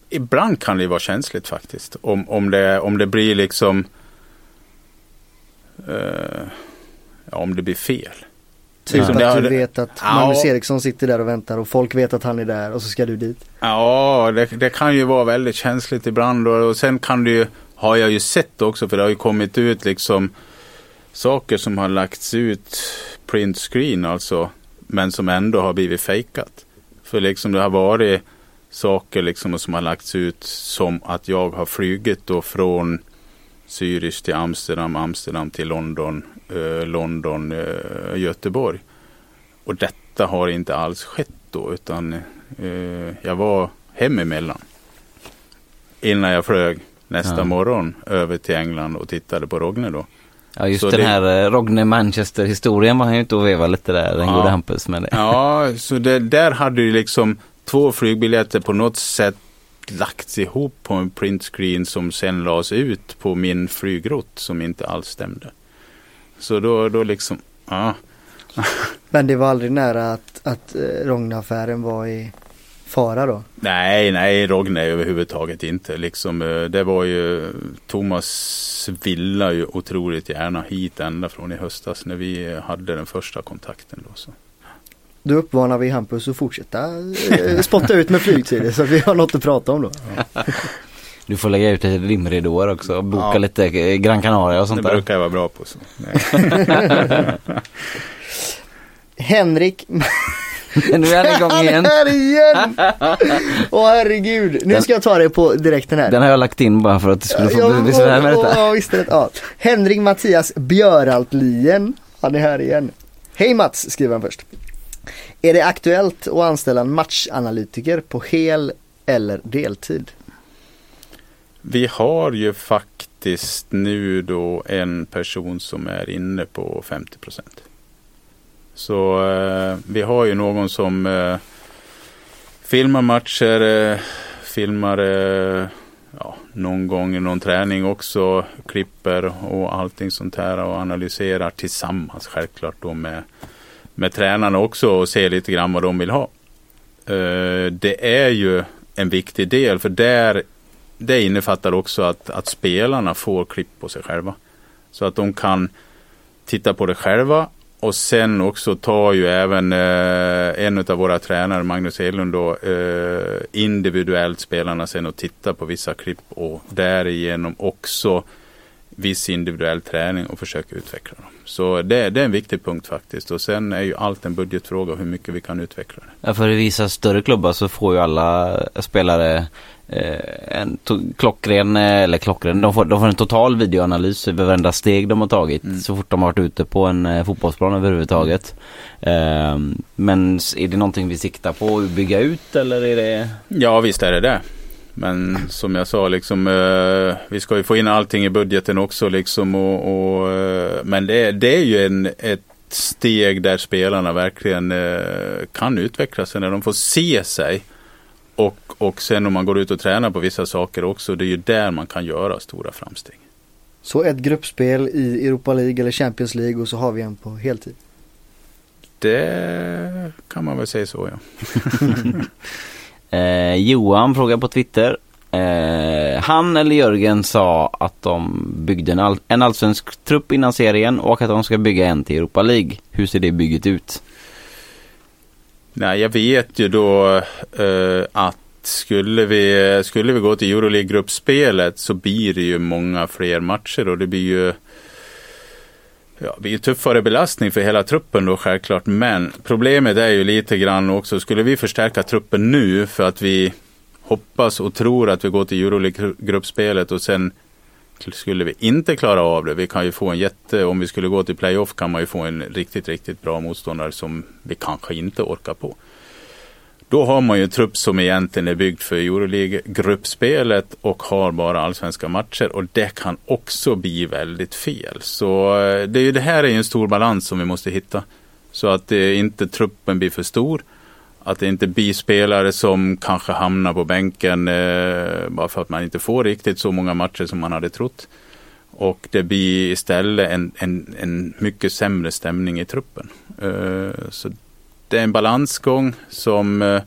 S4: Ibland kan det vara känsligt faktiskt. Om, om, det, om det blir liksom eh, ja, om det blir fel.
S3: Typ
S4: Liksom det
S3: att
S4: har-
S3: du vet att
S4: Ja.
S3: Magnus Eriksson sitter där och väntar och folk vet att han är där och så ska du dit.
S4: Ja, det, det kan ju vara väldigt känsligt ibland. Och, och sen kan det ju, har jag ju sett också, för det har ju kommit ut liksom saker som har lagts ut print screen alltså, men som ändå har blivit fejkat. För liksom det har varit saker liksom som har lagts ut som att jag har flugit då från Zürich till Amsterdam, Amsterdam till London, eh, London, eh, Göteborg. Och detta har inte alls skett då utan eh, jag var hememellan. Innan jag flög nästa
S2: Ja.
S4: morgon över till England och tittade på Rogne då.
S2: Ja just
S4: Så
S2: den
S4: det-
S2: här eh, Rogne Manchester-historien var han ju ute och vevade lite där, den
S4: Ja.
S2: gode Hampus med det.
S4: Ja, så det, där hade ju liksom två flygbiljetter på något sätt lagts ihop på en printscreen som sen lades ut på min flygrott som inte alls stämde. Så då, då liksom, ja. *laughs*
S3: Men det var aldrig nära att, att eh, Rogne-affären var i fara då?
S4: Nej, nej, Rogne överhuvudtaget inte. Liksom, eh, det var ju, Thomas ville ju otroligt gärna hit ända från i höstas när vi hade den första kontakten. Då, så.
S3: Då uppmanar vi Hampus att fortsätta eh, spotta ut med flygtider så att vi har något att prata om då. *laughs*
S2: Du får lägga ut lite dimridåer också och boka
S4: Ja.
S2: lite Gran Canaria och
S4: Det
S2: sånt där.
S4: brukar jag vara bra på. Så. *laughs*
S3: Henrik *laughs*
S2: nu är han igång igen.
S3: här igen! Åh herregud, nu ska jag ta det på direkten här.
S2: Den har jag lagt in bara för att du skulle få
S3: Ja,
S2: bli sådär med detta.
S3: Ja, visst är det. Ja. Henrik Mattias Björaltlien, han är här igen. Hej Mats, skriver han först. Är det aktuellt att anställa en matchanalytiker på hel eller deltid?
S4: Vi har ju faktiskt nu då en person som är inne på 50 procent. Så eh, vi har ju någon som eh, filmar matcher, eh, filmar eh, ja, någon gång i någon träning också, klipper och allting sånt här och analyserar tillsammans självklart då med, med tränarna också och se lite grann vad de vill ha. Eh, det är ju en viktig del för där det innefattar också att, att spelarna får klipp på sig själva. Så att de kan titta på det själva och sen också tar ju även eh, en av våra tränare, Magnus Hedlund, då, eh, individuellt spelarna sen och tittar på vissa klipp och därigenom också viss individuell träning och försöka utveckla dem. Så det, det är en viktig punkt faktiskt och sen är ju allt en budgetfråga hur mycket vi kan utveckla det.
S2: Ja, för i vissa större klubbar så får ju alla spelare eh, en klockren, eh, eller klockren, de får, de får en total videoanalys över varenda steg de har tagit
S4: Mm.
S2: så fort de har varit ute på en eh, fotbollsplan överhuvudtaget. Eh, men är det någonting vi siktar på att bygga ut eller är det?
S4: Ja, visst är det det. Men som jag sa, liksom, eh, vi ska ju få in allting i budgeten också. Liksom, och, och, eh, men det, är- det är ju en, ett steg där spelarna verkligen eh, kan utveckla sig när de får se sig. Och, och sen om man går ut och tränar på vissa saker också, det är ju där man kan göra stora framsteg.
S3: Så ett gruppspel i Europa League eller Champions League och så har vi en på heltid.
S4: Det kan man väl säga så ja. *laughs* *laughs*
S2: Eh, Johan frågar på Twitter. Eh, han eller Jörgen sa att de byggde en, all, en allsvensk trupp innan serien och att de ska bygga en till Europa League. Hur ser det bygget ut?
S4: Nej, jag vet ju då eh, att skulle vi, skulle vi gå till Euroleague-gruppspelet så blir det ju många fler matcher och det blir ju Ja, det blir tuffare belastning för hela truppen då självklart, men problemet är ju lite grann också, skulle vi förstärka truppen nu för att vi hoppas och tror att vi går till Euroleague-gruppspelet och sen skulle vi inte klara av det, vi kan ju få en jätte, om vi skulle gå till playoff kan man ju få en riktigt, riktigt bra motståndare som vi kanske inte orkar på. Då har man ju en trupp som egentligen är byggd för Euroleague-gruppspelet och har bara allsvenska matcher och det kan också bli väldigt fel. Så eh, det, är ju, det här är ju en stor balans som vi måste hitta. Så att det inte truppen blir för stor. Att det inte blir spelare som kanske hamnar på bänken eh, bara för att man inte får riktigt så många matcher som man hade trott. Och det blir istället en, en, en mycket sämre stämning i truppen. Eh, så det är en balansgång som eh,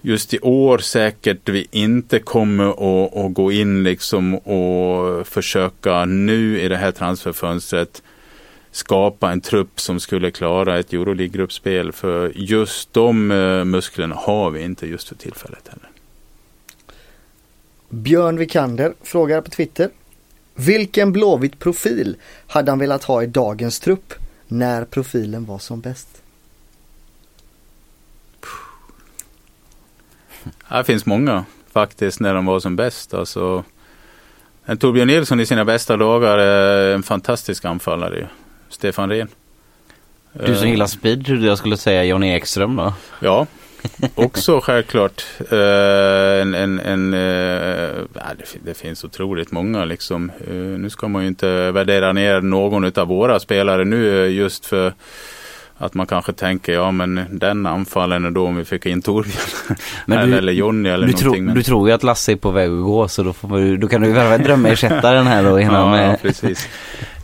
S4: just i år säkert vi inte kommer att, att gå in liksom och försöka nu i det här transferfönstret skapa en trupp som skulle klara ett Euroleague-gruppspel. För just de eh, musklerna har vi inte just för tillfället heller.
S3: Björn Vikander frågar på Twitter. Vilken blåvit profil hade han velat ha i dagens trupp när profilen var som bäst?
S4: Här finns många faktiskt när de var som bäst. Alltså, en Torbjörn Nilsson i sina bästa dagar är en fantastisk anfallare. Stefan Rehn.
S2: Du som
S4: Eh,
S2: gillar speed trodde jag skulle säga Johnny Ekström då.
S4: Ja, också självklart. Eh, en, en, en, eh, det, det finns otroligt många liksom. Nu ska man ju inte värdera ner någon av våra spelare nu just för att man kanske tänker, ja men den anfallen är då om vi fick in Torbjörn. *laughs*
S2: Du-
S4: eller Jonny eller
S2: Du,
S4: någonting.
S2: tro,
S4: men-
S2: du tror ju att Lasse är på väg att gå så då, får man, då kan du värva drömersättaren här då innan *laughs*
S4: Ja,
S2: med.
S4: precis.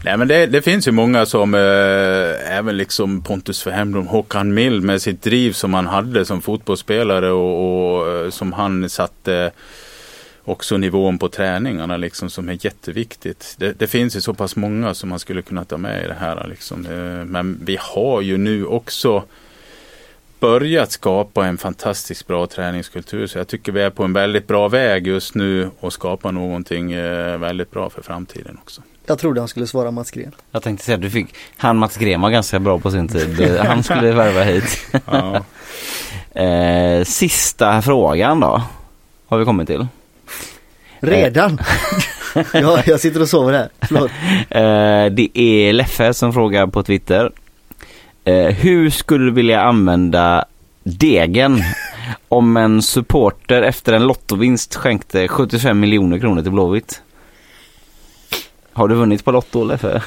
S4: Nej men det, det finns ju många som, eh, även liksom Pontus Verhemlund, Håkan Mild med sitt driv som han hade som fotbollsspelare och, och eh, som han satte också nivån på träningarna liksom som är jätteviktigt. Det, det finns ju så pass många som man skulle kunna ta med i det här liksom. Eh, Men vi har ju nu också börjat skapa en fantastiskt bra träningskultur. Så jag tycker vi är på en väldigt bra väg just nu och skapa någonting eh, väldigt bra för framtiden också.
S3: Jag trodde han skulle svara Mats Gren.
S2: Jag tänkte säga att du fick, han Mats Gren var ganska bra på sin tid. *laughs* Han skulle värva hit.
S4: Ja. *laughs*
S2: Eh, sista frågan då. Har vi kommit till.
S3: Redan? *laughs* ja, jag sitter och sover här. Förlåt. *laughs*
S2: Eh, det är Leffe som frågar på Twitter. Eh, hur skulle du vilja använda degen *laughs* om en supporter efter en lottovinst skänkte 75 miljoner kronor till Blåvitt? Har du vunnit på Lotto Leffe?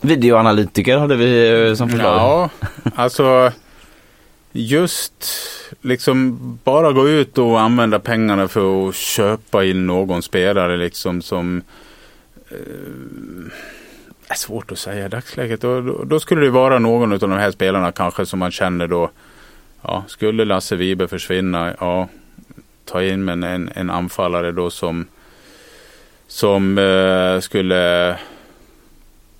S2: Videoanalytiker hade vi eh, som förslag.
S4: ja, alltså just liksom bara gå ut och använda pengarna för att köpa in någon spelare liksom som eh, är svårt att säga i dagsläget. Då, då, då skulle det vara någon av de här spelarna kanske som man känner då Ja, skulle Lasse Vibe försvinna, ja, ta in en, en, en anfallare då som, som eh, skulle,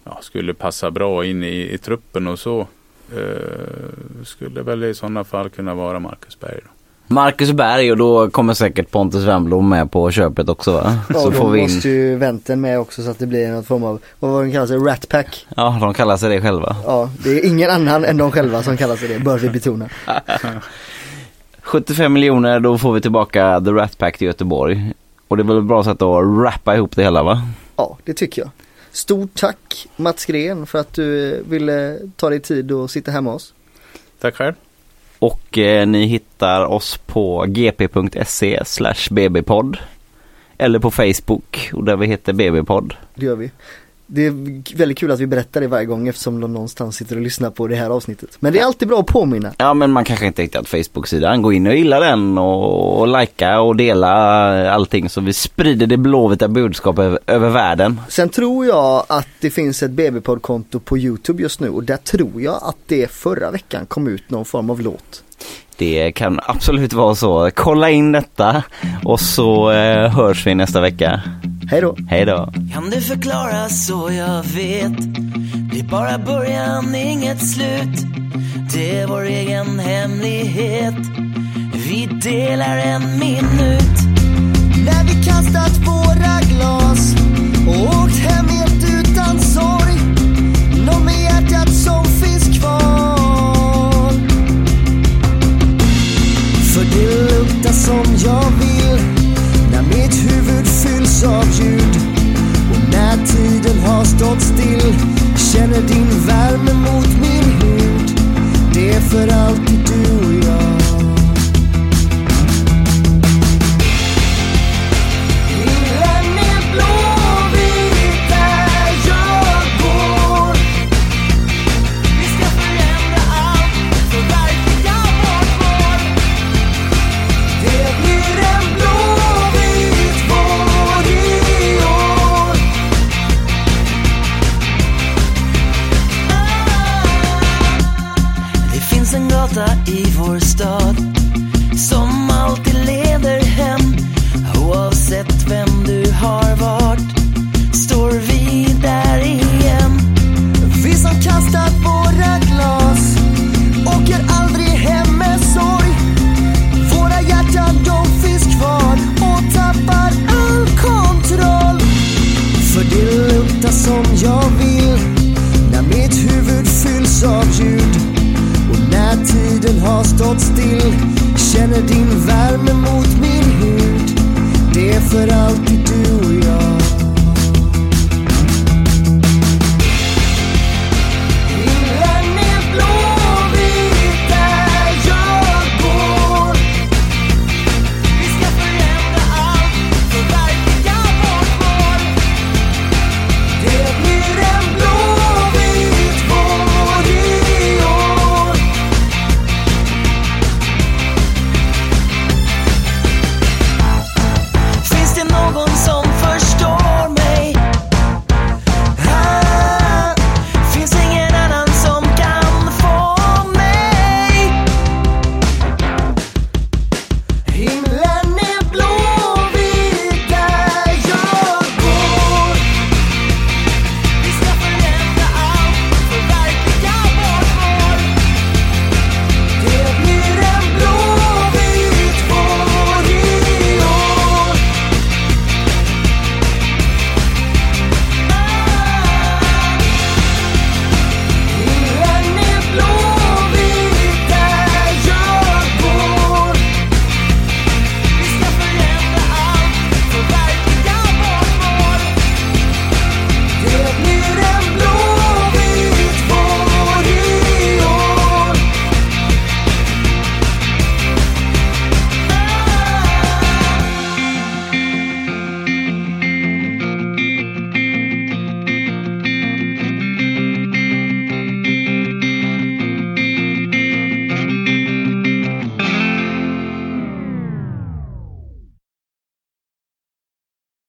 S4: ja, skulle passa bra in i, i truppen och så. Eh, skulle väl i sådana fall kunna vara Marcus Berg. Då.
S2: Marcus Berg och då kommer säkert Pontus Wernbloom med på köpet också va?
S3: Ja,
S2: Så får
S3: då
S2: vi in.
S3: måste ju vänten med också så att det blir något form av, vad var det kallas, Rat Pack.
S2: Ja, de kallar sig det själva.
S3: Ja, det är ingen annan än de själva som kallar sig det, bör vi betona. *laughs*
S2: 75 miljoner, då får vi tillbaka The Rat Pack till Göteborg. Och det är väl ett bra sätt att rappa ihop det hela va?
S3: Ja, det tycker jag. Stort tack Mats Gren för att du eh, ville ta dig tid och sitta här med oss.
S4: Tack själv.
S2: Och eh, ni hittar oss på gp.se slash bbpodd. Eller på Facebook och där vi heter bbpodd.
S3: Det gör vi. Det är väldigt kul att vi berättar det varje gång eftersom de någonstans sitter och lyssnar på det här avsnittet. Men det är alltid bra att påminna.
S2: Ja men man kanske inte hittat Facebook-sidan. Gå in och gilla den och, och likea och dela allting så vi sprider det blåvita budskapet över, över världen.
S3: Sen tror jag att det finns ett BB-poddkonto på Youtube just nu och där tror jag att det förra veckan kom ut någon form av låt.
S2: Det kan absolut vara så. Kolla in detta och så eh, hörs vi nästa vecka.
S3: Hej då!
S2: Hej då!
S7: Kan du förklara så jag vet? Det är bara början, inget slut. Det är vår egen hemlighet. Vi delar en minut. När vi kastat våra glas och åkt hem helt utan sorg. Någon med hjärtat som finns kvar. För det luktar som jag vill huvud av ljud. Och när tiden har stått still känner din värme mot min hud. Det är för alltid du